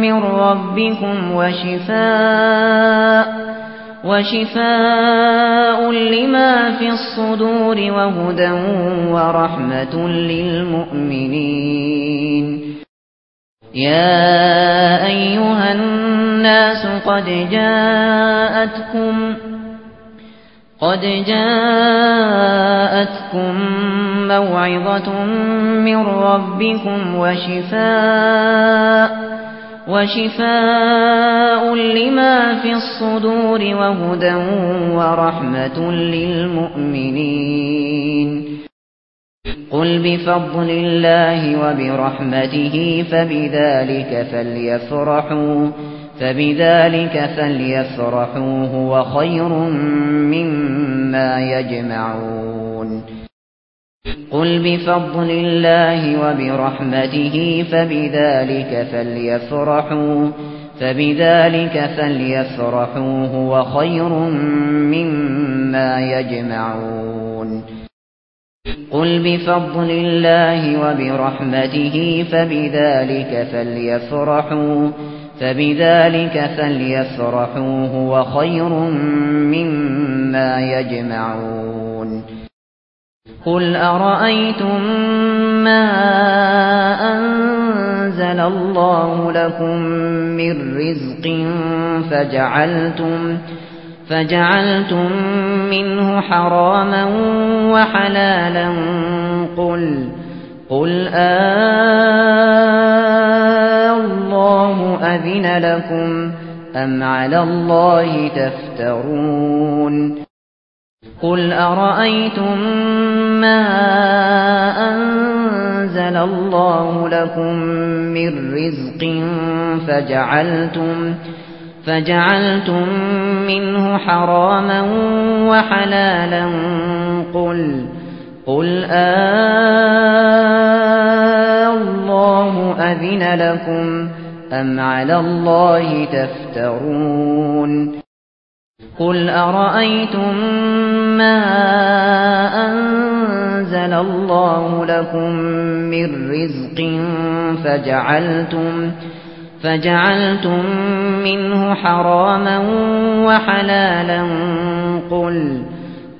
من ربكم وشفاء وشفاء لما في الصدور وهدى ورحمة للمؤمنين يا أيها الناس قد جاءتكم قد جاءتكم موعظة من ربكم وشفاء وشفاء لما في الصدور وهدى ورحمة للمؤمنين قل بفضل الله وبرحمته فبذلك فليفرحوا فبذلك فليفرحوا هو خير مما يجمعون قل بفضل الله وبرحمته فبذلك فليفرحوا فبذلك فليفرحوا هو خير مما يجمعون. قل بفضل الله وبرحمته فبذلك فليفرحوا فبذلك فليفرحوا هو خير مما يجمعون. قل أرأيتم ما أنزل الله لكم من رزق فجعلتم فجعلتم منه حراما وحلالا قل قل الله أذن لكم أم على الله تفترون قل أرأيتم ما أنزل الله لكم من رزق فجعلتم فجعلتم منه حراما وحلالا قل قل آه الله أذن لكم أم على الله تفترون قل أرأيتم ما أنزل الله لكم من رزق فجعلتم فجعلتم منه حراما وحلالا قل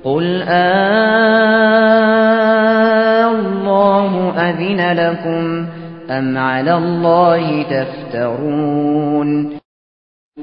قل الله أذن لكم أم على الله تفترون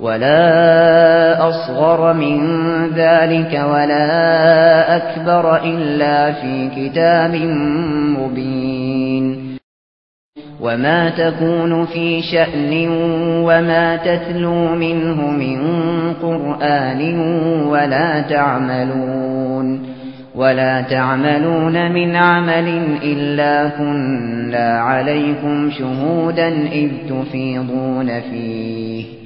ولا أصغر من ذلك ولا أكبر إلا في كتاب مبين وما تكون في شأن وما تتلو منه من قرآن ولا تعملون ولا تعملون من عمل إلا كنا عليكم شهودا إذ تفيضون فيه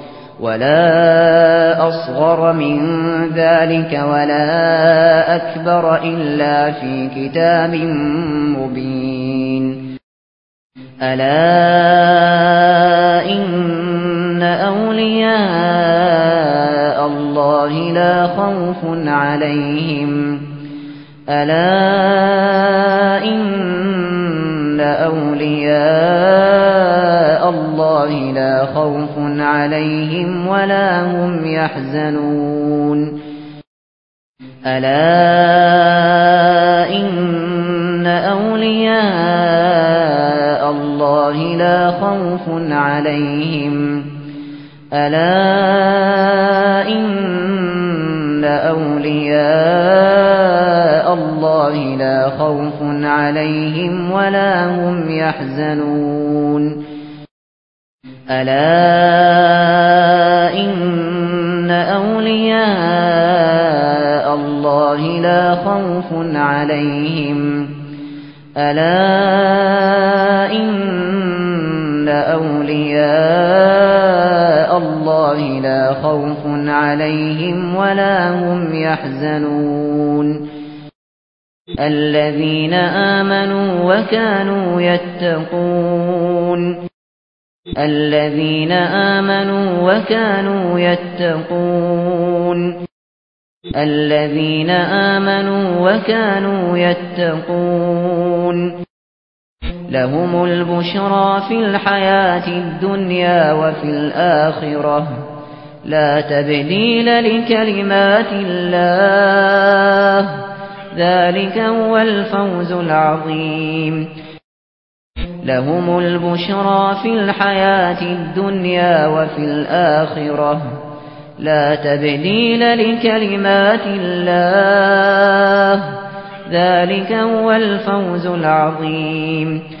ولا أصغر من ذلك ولا أكبر إلا في كتاب مبين ألا إن أولياء الله لا خوف عليهم ألا إن يتبعون أولياء الله لا خوف عليهم ولا هم يحزنون. ألا إن أولياء الله لا خوف عليهم. ألا إن أولياء الله لا خوف عليهم ولا هم يحزنون. ألا إن أولياء الله لا خوف عليهم. ألا إن أولياء الله لا خوف عليهم ولا هم يحزنون. الذين آمنوا وكانوا يتقون. الذين آمنوا وكانوا يتقون. الذين آمنوا وكانوا يتقون. لهم البشرى في الحياة الدنيا وفي الآخرة. لا تبديل لكلمات الله. ذلك هو الفوز العظيم. لهم البشرى في الحياة الدنيا وفي الآخرة. لا تبديل لكلمات الله. ذلك هو الفوز العظيم.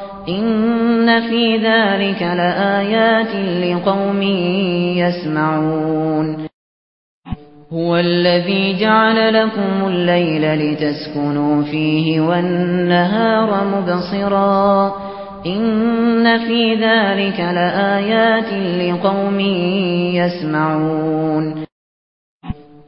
ان في ذلك لآيات لقوم يسمعون هو الذي جعل لكم الليل لتسكنوا فيه والنهار مبصرا ان في ذلك لآيات لقوم يسمعون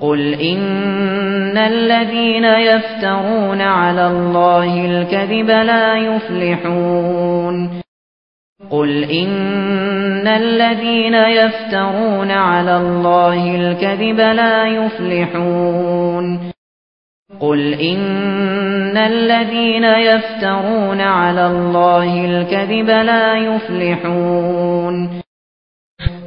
قل إن الذين يفترون على الله الكذب لا يفلحون. قل إن الذين يفترون على الله الكذب لا يفلحون. قل إن الذين يفترون على الله الكذب لا يفلحون.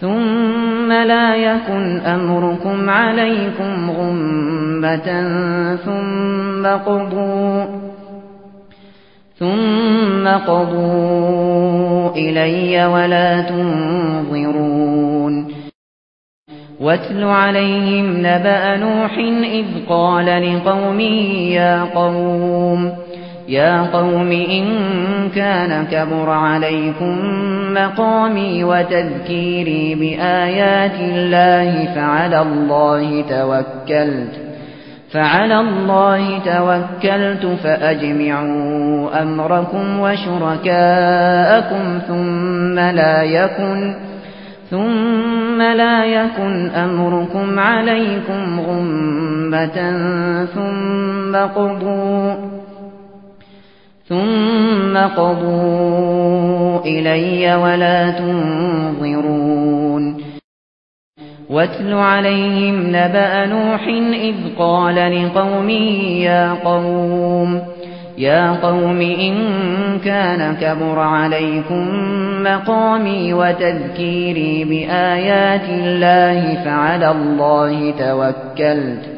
ثم لا يكن أمركم عليكم غمبة ثم قضوا ثم قضوا إلي ولا تنظرون واتل عليهم نبأ نوح إذ قال لقومه يا قوم يا قوم إن كان كبر عليكم مقامي وتذكيري بآيات الله فعلى الله توكلت. فعلى الله توكلت فأجمعوا أمركم وشركاءكم ثم لا يكن ثم لا يكن أمركم عليكم غمة ثم قضوا. ثم قضوا إلي ولا تنظرون. واتل عليهم نبأ نوح إذ قال لقومه يا قوم يا قوم إن كان كبر عليكم مقامي وتذكيري بآيات الله فعلى الله توكلت.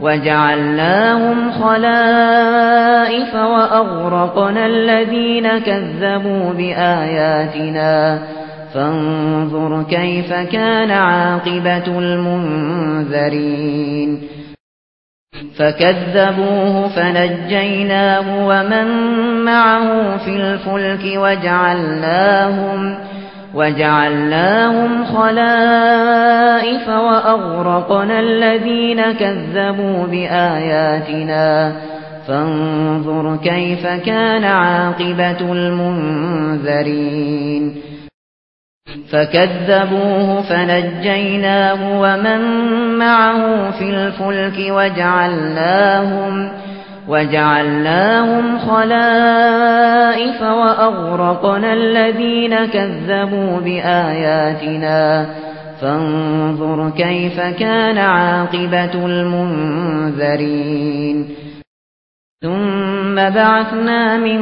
وَجَعَلْنَاهُمْ خَلَائِفَ وَأَغْرَقْنَا الَّذِينَ كَذَّبُوا بِآيَاتِنَا. فَانظُرْ كَيْفَ كَانَ عَاقِبَةُ الْمُنذَرِينَ. فَكَذَّبُوهُ فَنَجَّيْنَاهُ وَمَن مَّعَهُ فِي الْفُلْكِ وَجَعَلْنَاهُمْ وَجَعَلْنَاهُمْ خَلَائِفَ وَأَغْرَقْنَا الَّذِينَ كَذَّبُوا بِآيَاتِنَا. فَانظُرْ كَيْفَ كَانَ عَاقِبَةُ الْمُنذَرِينَ. فَكَذَّبُوهُ فَنَجَّيْنَاهُ وَمَن مَّعَهُ فِي الْفُلْكِ وَجَعَلْنَاهُمْ وَجَعَلْنَاهُمْ خَلَائِفَ وَأَغْرَقْنَا الَّذِينَ كَذَّبُوا بِآيَاتِنَا. فَانظُرْ كَيْفَ كَانَ عَاقِبَةُ الْمُنذَرِينَ. ثُمَّ بَعَثْنَا مِن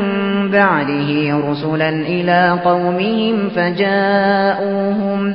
بَعْدِهِ رُسُلًا إِلَى قَوْمِهِمْ فَجَاءُوهُم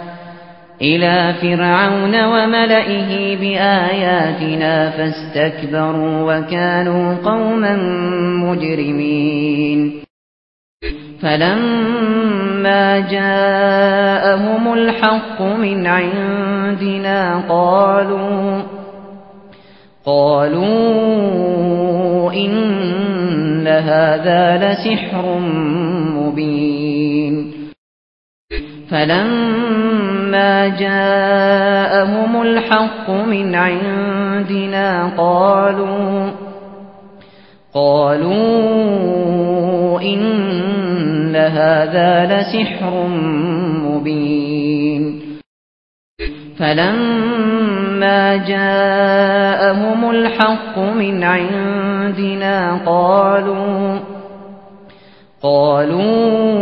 إلى فرعون وملئه بآياتنا فاستكبروا وكانوا قوما مجرمين. فلما جاءهم الحق من عندنا قالوا قالوا إن هذا لسحر مبين. فلما لما جاءهم الحق من عندنا قالوا قالوا إن هذا لسحر مبين فلما جاءهم الحق من عندنا قالوا قالوا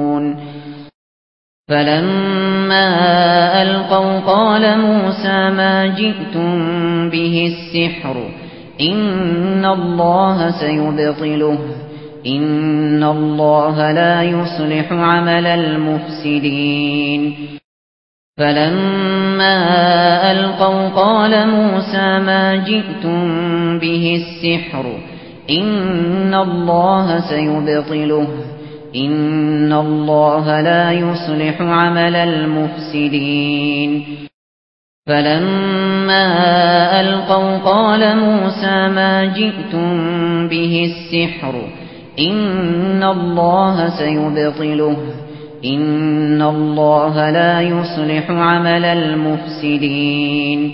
فَلَمَّا أَلْقَوْا قَالَ مُوسَى مَا جِئْتُمْ بِهِ السِّحْرُ؟ إِنَّ اللَّهَ سَيُبْطِلُهُ. إِنَّ اللَّهَ لَا يُصْلِحُ عَمَلَ الْمُفْسِدِينَ. فَلَمَّا أَلْقَوْا قَالَ مُوسَى مَا جِئْتُمْ بِهِ السِّحْرُ؟ إِنَّ اللَّهَ سَيُبْطِلُهُ. إن الله لا يصلح عمل المفسدين فلما ألقوا قال موسى ما جئتم به السحر إن الله سيبطله إن الله لا يصلح عمل المفسدين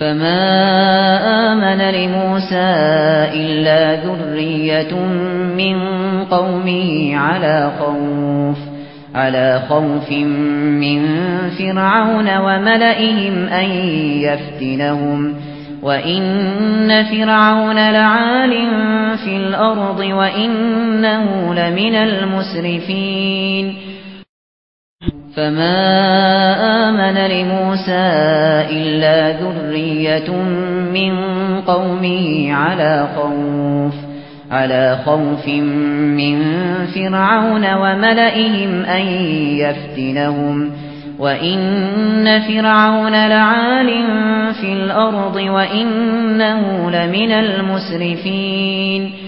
فما آمن لموسى إلا ذرية من قومه على خوف على خوف من فرعون وملئهم أن يفتنهم. وإن فرعون لعال في الأرض وإنه لمن المسرفين. فما آمن لموسى إلا ذرية من قومه على خوف على خوف من فرعون وملئهم أن يفتنهم. وإن فرعون لعال في الأرض وإنه لمن المسرفين.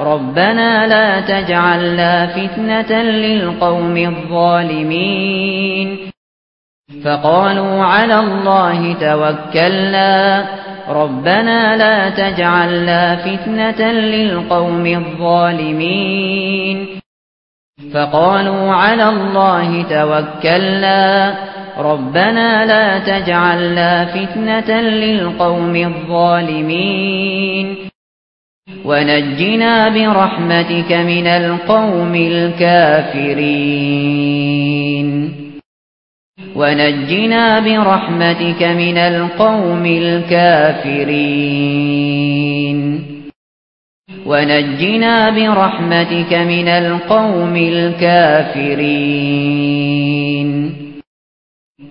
ربنا لا تجعلنا فتنة للقوم الظالمين. فقالوا على الله توكلنا. ربنا لا تجعلنا فتنة للقوم الظالمين. فقالوا على الله توكلنا. ربنا لا تجعلنا فتنة للقوم الظالمين. ونجنا برحمتك من القوم الكافرين. ونجنا برحمتك من القوم الكافرين. ونجنا برحمتك من القوم الكافرين.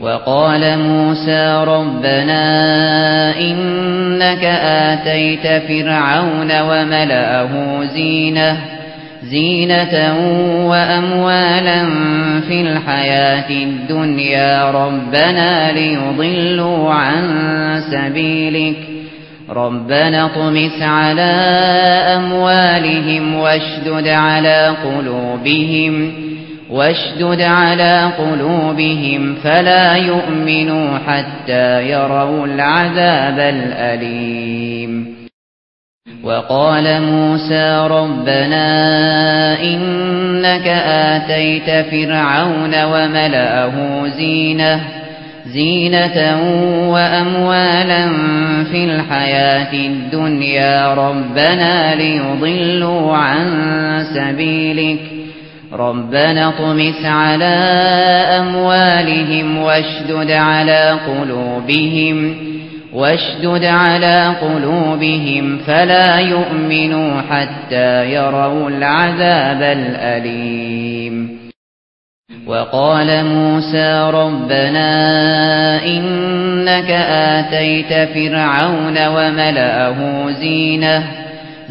وقال موسى ربنا إنك آتيت فرعون وملأه زينة زينة وأموالا في الحياة الدنيا. ربنا ليضلوا عن سبيلك. ربنا طمس على أموالهم واشدد على قلوبهم. واشدد على قلوبهم فلا يؤمنوا حتى يروا العذاب الأليم. وقال موسى ربنا إنك آتيت فرعون وملأه زينة زينة وأموالا في الحياة الدنيا ربنا ليضلوا عن سبيلك. ربنا طمس على أموالهم واشدد على قلوبهم واشدد على قلوبهم فلا يؤمنوا حتى يروا العذاب الأليم. وقال موسى ربنا إنك آتيت فرعون وملأه زينة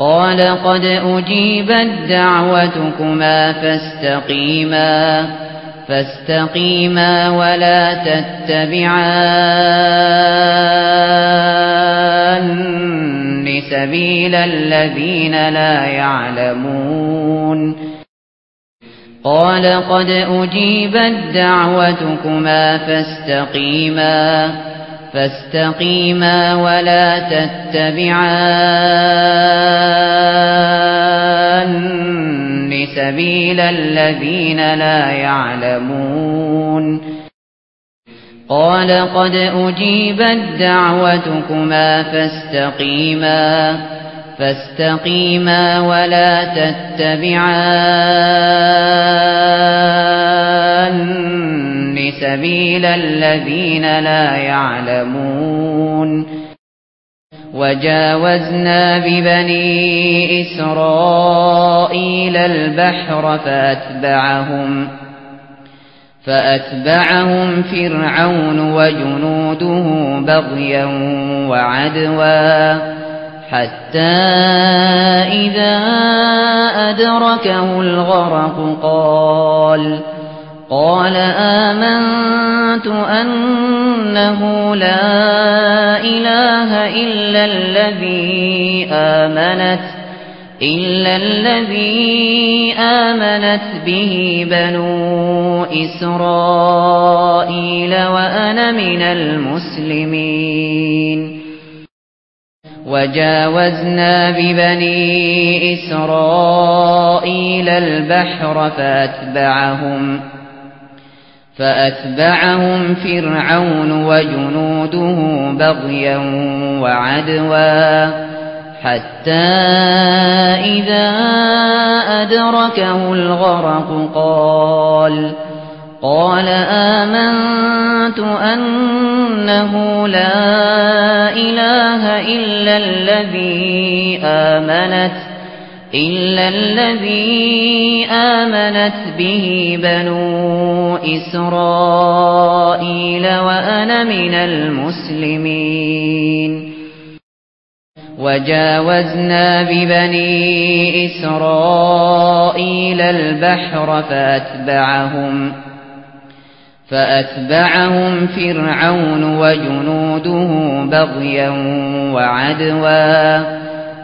قال قد أجيبت دعوتكما فاستقيما فاستقيما ولا تتبعان سبيل الذين لا يعلمون. قال قد أجيبت دعوتكما فاستقيما فاستقيما ولا تتبعان سبيل الذين لا يعلمون. قال قد أجيبت دعوتكما فاستقيما فاستقيما ولا تتبعان سبيل الذين لا يعلمون. وجاوزنا ببني إسرائيل البحر فأتبعهم فأتبعهم فرعون وجنوده بغيا وعدوا حتى إذا أدركه الغرق قال قال آمنت أنه لا إله إلا الذي آمنت إلا الذي آمنت به بنو إسرائيل وأنا من المسلمين. وجاوزنا ببني إسرائيل البحر فأتبعهم. فأتبعهم فرعون وجنوده بغيا وعدوا حتى إذا أدركه الغرق قال قال آمنت أنه لا إله إلا الذي آمنت إلا الذي آمنت به بنو إسرائيل وأنا من المسلمين وجاوزنا ببني إسرائيل البحر فأتبعهم فأتبعهم فرعون وجنوده بغيا وعدوا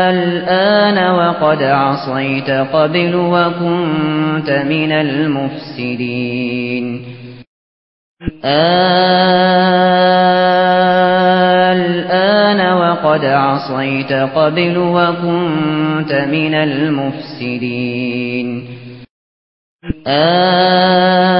الآن وقد عصيت قبل وكنت من المفسدين. الآن وقد عصيت قبل وكنت من المفسدين. الآن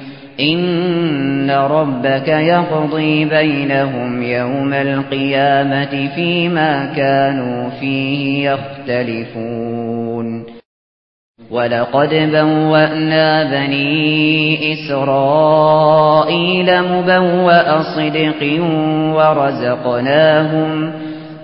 إن ربك يقضي بينهم يوم القيامة فيما كانوا فيه يختلفون ولقد بوأنا بني إسرائيل مبوأ صدق ورزقناهم ورزقناهم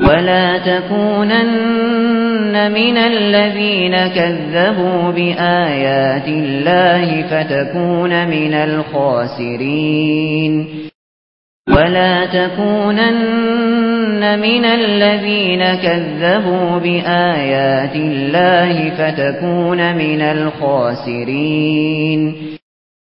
ولا تكونن من الذين كذبوا بآيات الله فتكون من الخاسرين ولا تكونن من الذين كذبوا بآيات الله فتكون من الخاسرين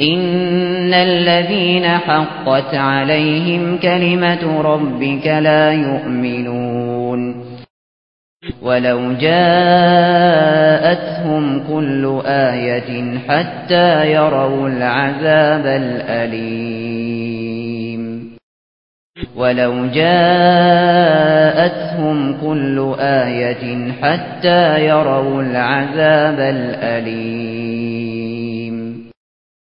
إن الذين حقت عليهم كلمة ربك لا يؤمنون ولو جاءتهم كل آية حتى يروا العذاب الأليم ولو جاءتهم كل آية حتى يروا العذاب الأليم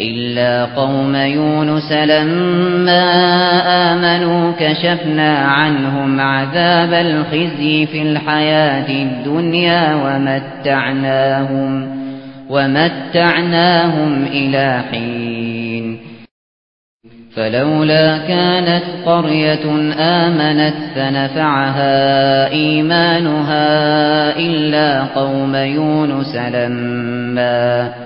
إلا قوم يونس لما آمنوا كشفنا عنهم عذاب الخزي في الحياة الدنيا ومتعناهم ومتعناهم إلى حين. فلولا كانت قرية آمنت فنفعها إيمانها إلا قوم يونس لما آمنوا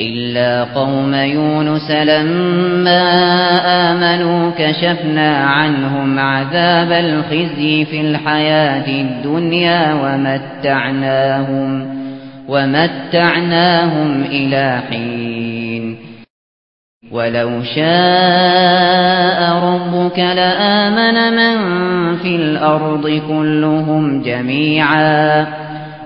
إلا قوم يونس لما آمنوا كشفنا عنهم عذاب الخزي في الحياة الدنيا ومتعناهم, ومتعناهم إلى حين. ولو شاء ربك لآمن من في الأرض كلهم جميعاً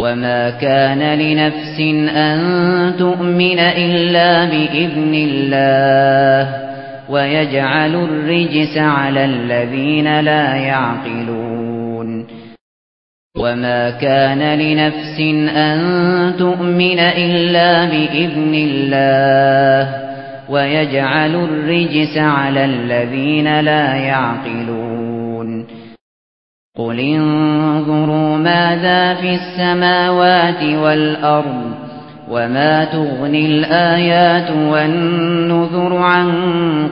وما كان لنفس أن تؤمن إلا بإذن الله ويجعل الرجس على الذين لا يعقلون وما كان لنفس أن تؤمن إلا بإذن الله ويجعل الرجس على الذين لا يعقلون قل انظروا ماذا في السماوات والأرض وما تغني الآيات والنذر عن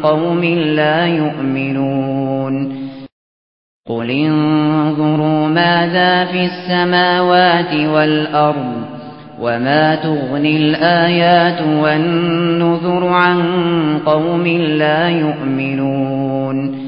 قوم لا يؤمنون قل انظروا ماذا في السماوات والأرض وما تغني الآيات والنذر عن قوم لا يؤمنون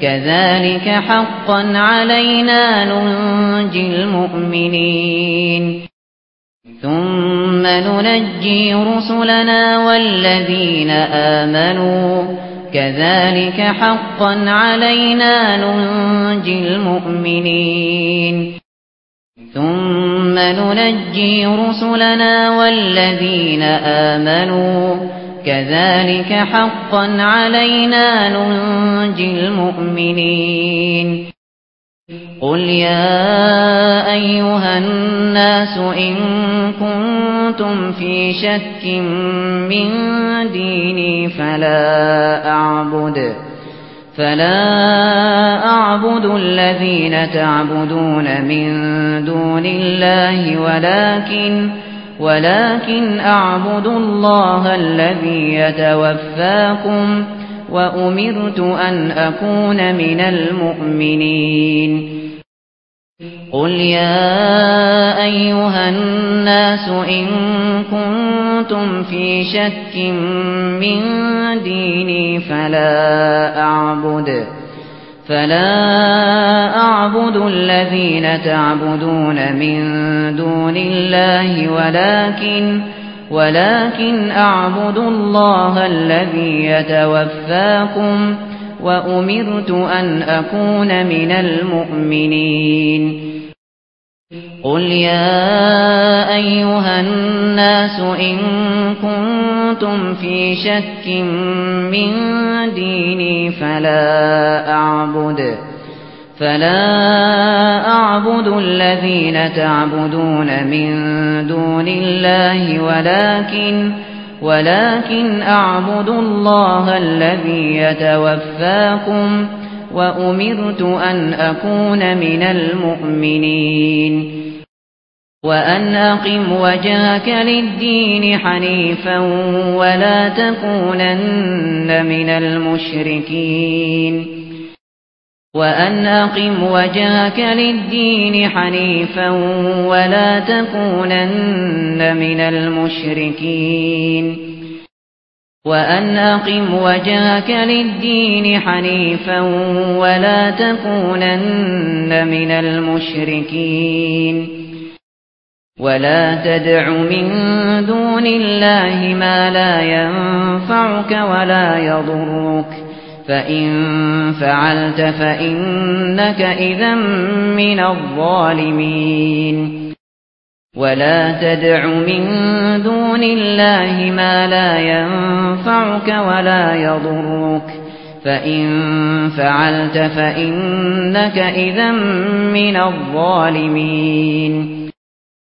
كذلك حقا علينا ننجي المؤمنين. ثم ننجي رسلنا والذين آمنوا. كذلك حقا علينا ننجي المؤمنين. ثم ننجي رسلنا والذين آمنوا. كذلك حقا علينا ننجي المؤمنين قل يا أيها الناس إن كنتم في شك من ديني فلا أعبد فلا أعبد الذين تعبدون من دون الله ولكن ولكن أعبد الله الذي يتوفاكم وأمرت أن أكون من المؤمنين قل يا أيها الناس إن كنتم في شك من ديني فلا أعبد فلا أعبد الذين تعبدون من دون الله ولكن ولكن أعبد الله الذي يتوفاكم وأمرت أن أكون من المؤمنين. قل يا أيها الناس إن كنتم كنتم في شك من ديني فلا أعبد فلا أعبد الذين تعبدون من دون الله ولكن ولكن أعبد الله الذي يتوفاكم وأمرت أن أكون من المؤمنين وأن أقم وجهك للدين حنيفا ولا تكونن من المشركين وأن أقم وجهك للدين حنيفا ولا تكونن من المشركين وأن أقم وجهك للدين حنيفا ولا تكونن من المشركين ولا تدع من دون الله ما لا ينفعك ولا يضرك فإن فعلت فإنك إذا من الظالمين ولا تدع من دون الله ما لا ينفعك ولا يضرك فإن فعلت فإنك إذا من الظالمين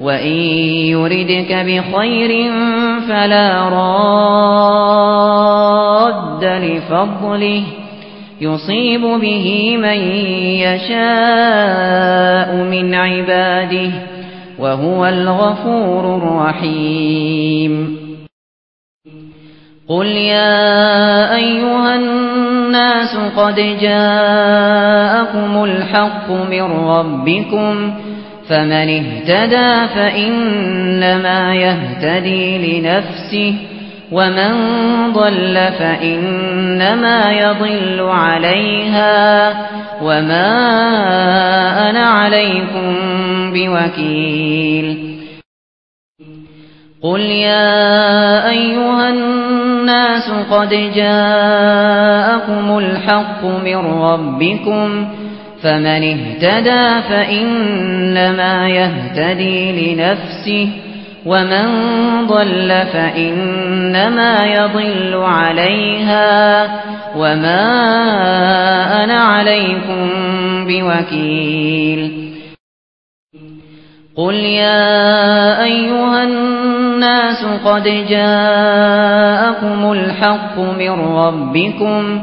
وَإِن يُرِدْكَ بِخَيْرٍ فَلَا رَادَّ لِفَضْلِهِ يُصِيبُ بِهِ مَن يَشَاءُ مِنْ عِبَادِهِ وَهُوَ الْغَفُورُ الرَّحِيمُ قُلْ يَا أَيُّهَا النَّاسُ قَدْ جَاءَكُمُ الْحَقُّ مِنْ رَبِّكُمْ فمن اهتدى فإنما يهتدي لنفسه ومن ضل فإنما يضل عليها وما أنا عليكم بوكيل. قل يا أيها الناس قد جاءكم الحق من ربكم فمن اهتدى فإنما يهتدي لنفسه ومن ضل فإنما يضل عليها وما أنا عليكم بوكيل. قل يا أيها الناس قد جاءكم الحق من ربكم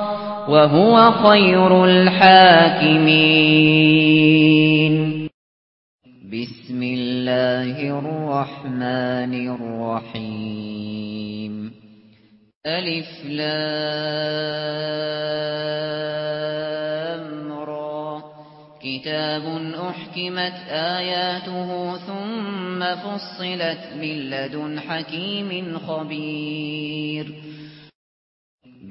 وهو خير الحاكمين. بسم الله الرحمن الرحيم. ألف لامر كتاب أحكمت آياته ثم فصلت من لدن حكيم خبير.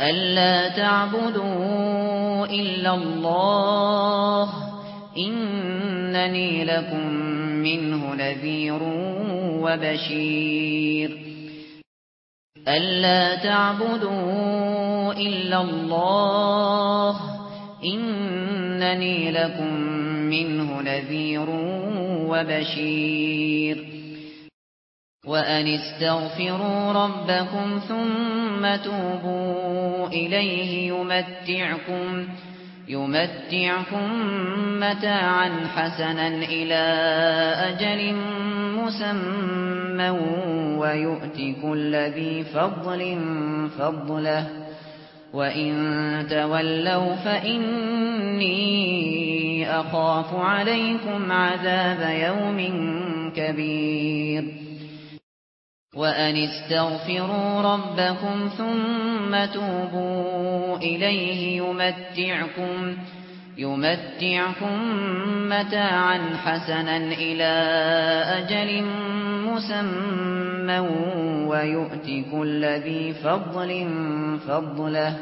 الا تعبدوا الا الله انني لكم منه نذير وبشير الا تعبدوا الا الله انني لكم منه نذير وبشير وَأَنِ اسْتَغْفِرُوا رَبَّكُمْ ثُمَّ تُوبُوا إِلَيْهِ يُمَتِّعْكُمْ يُمَتِّعْكُم مَّتَاعًا حَسَنًا إِلَى أَجَلٍ مُّسَمًّى وَيُؤْتِ كُلَّ ذِي فَضْلٍ فَضْلَهُ وَإِن تَوَلَّوْا فَإِنِّي أَخَافُ عَلَيْكُمْ عَذَابَ يَوْمٍ كَبِيرٍ وَأَنِ اسْتَغْفِرُوا رَبَّكُمْ ثُمَّ تُوبُوا إِلَيْهِ يُمَتِّعْكُمْ يُمَتِّعْكُم مَّتَاعًا حَسَنًا إِلَى أَجَلٍ مُّسَمًّى وَيُؤْتِ كُلَّ ذِي فَضْلٍ فَضْلَهُ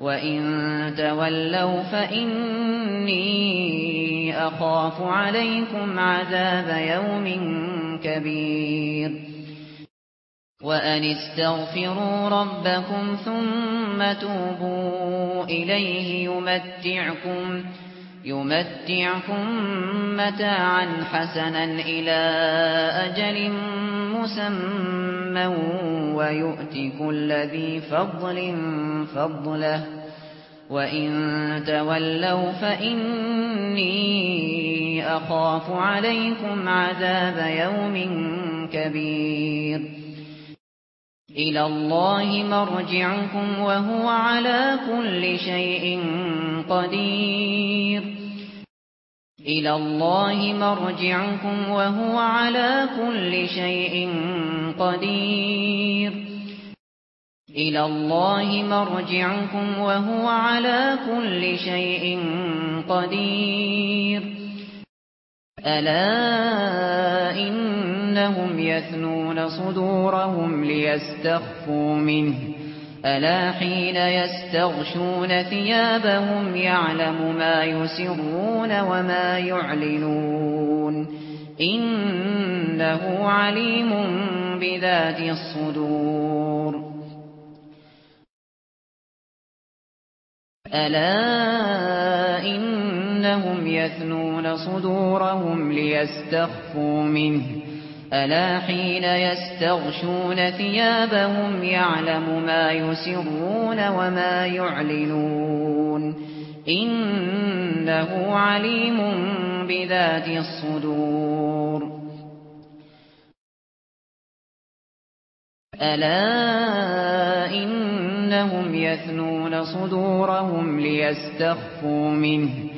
وَإِن تَوَلَّوْا فَإِنِّي أَخَافُ عَلَيْكُمْ عَذَابَ يَوْمٍ كَبِيرٍ وَأَنِ اسْتَغْفِرُوا رَبَّكُمْ ثُمَّ تُوبُوا إِلَيْهِ يُمَتِّعْكُمْ يُمَتِّعْكُمْ مَتَاعًا حَسَنًا إِلَى أَجَلٍ مُّسَمًّى وَيُؤْتِ كُلَّ ذِي فَضْلٍ فَضْلَهُ وَإِن تَوَلَّوْا فَإِنِّي أَخَافُ عَلَيْكُمْ عَذَابَ يَوْمٍ كَبِيرٍ إلى الله مرجعكم وهو على كل شيء قدير. إلى الله مرجعكم وهو على كل شيء قدير. إلى الله مرجعكم وهو على كل شيء قدير. ألا إن أنهم يثنون صدورهم ليستخفوا منه ألا حين يستغشون ثيابهم يعلم ما يسرون وما يعلنون إنه عليم بذات الصدور ألا إنهم يثنون صدورهم ليستخفوا منه ألا حين يستغشون ثيابهم يعلم ما يسرون وما يعلنون إنه عليم بذات الصدور ألا إنهم يثنون صدورهم ليستخفوا منه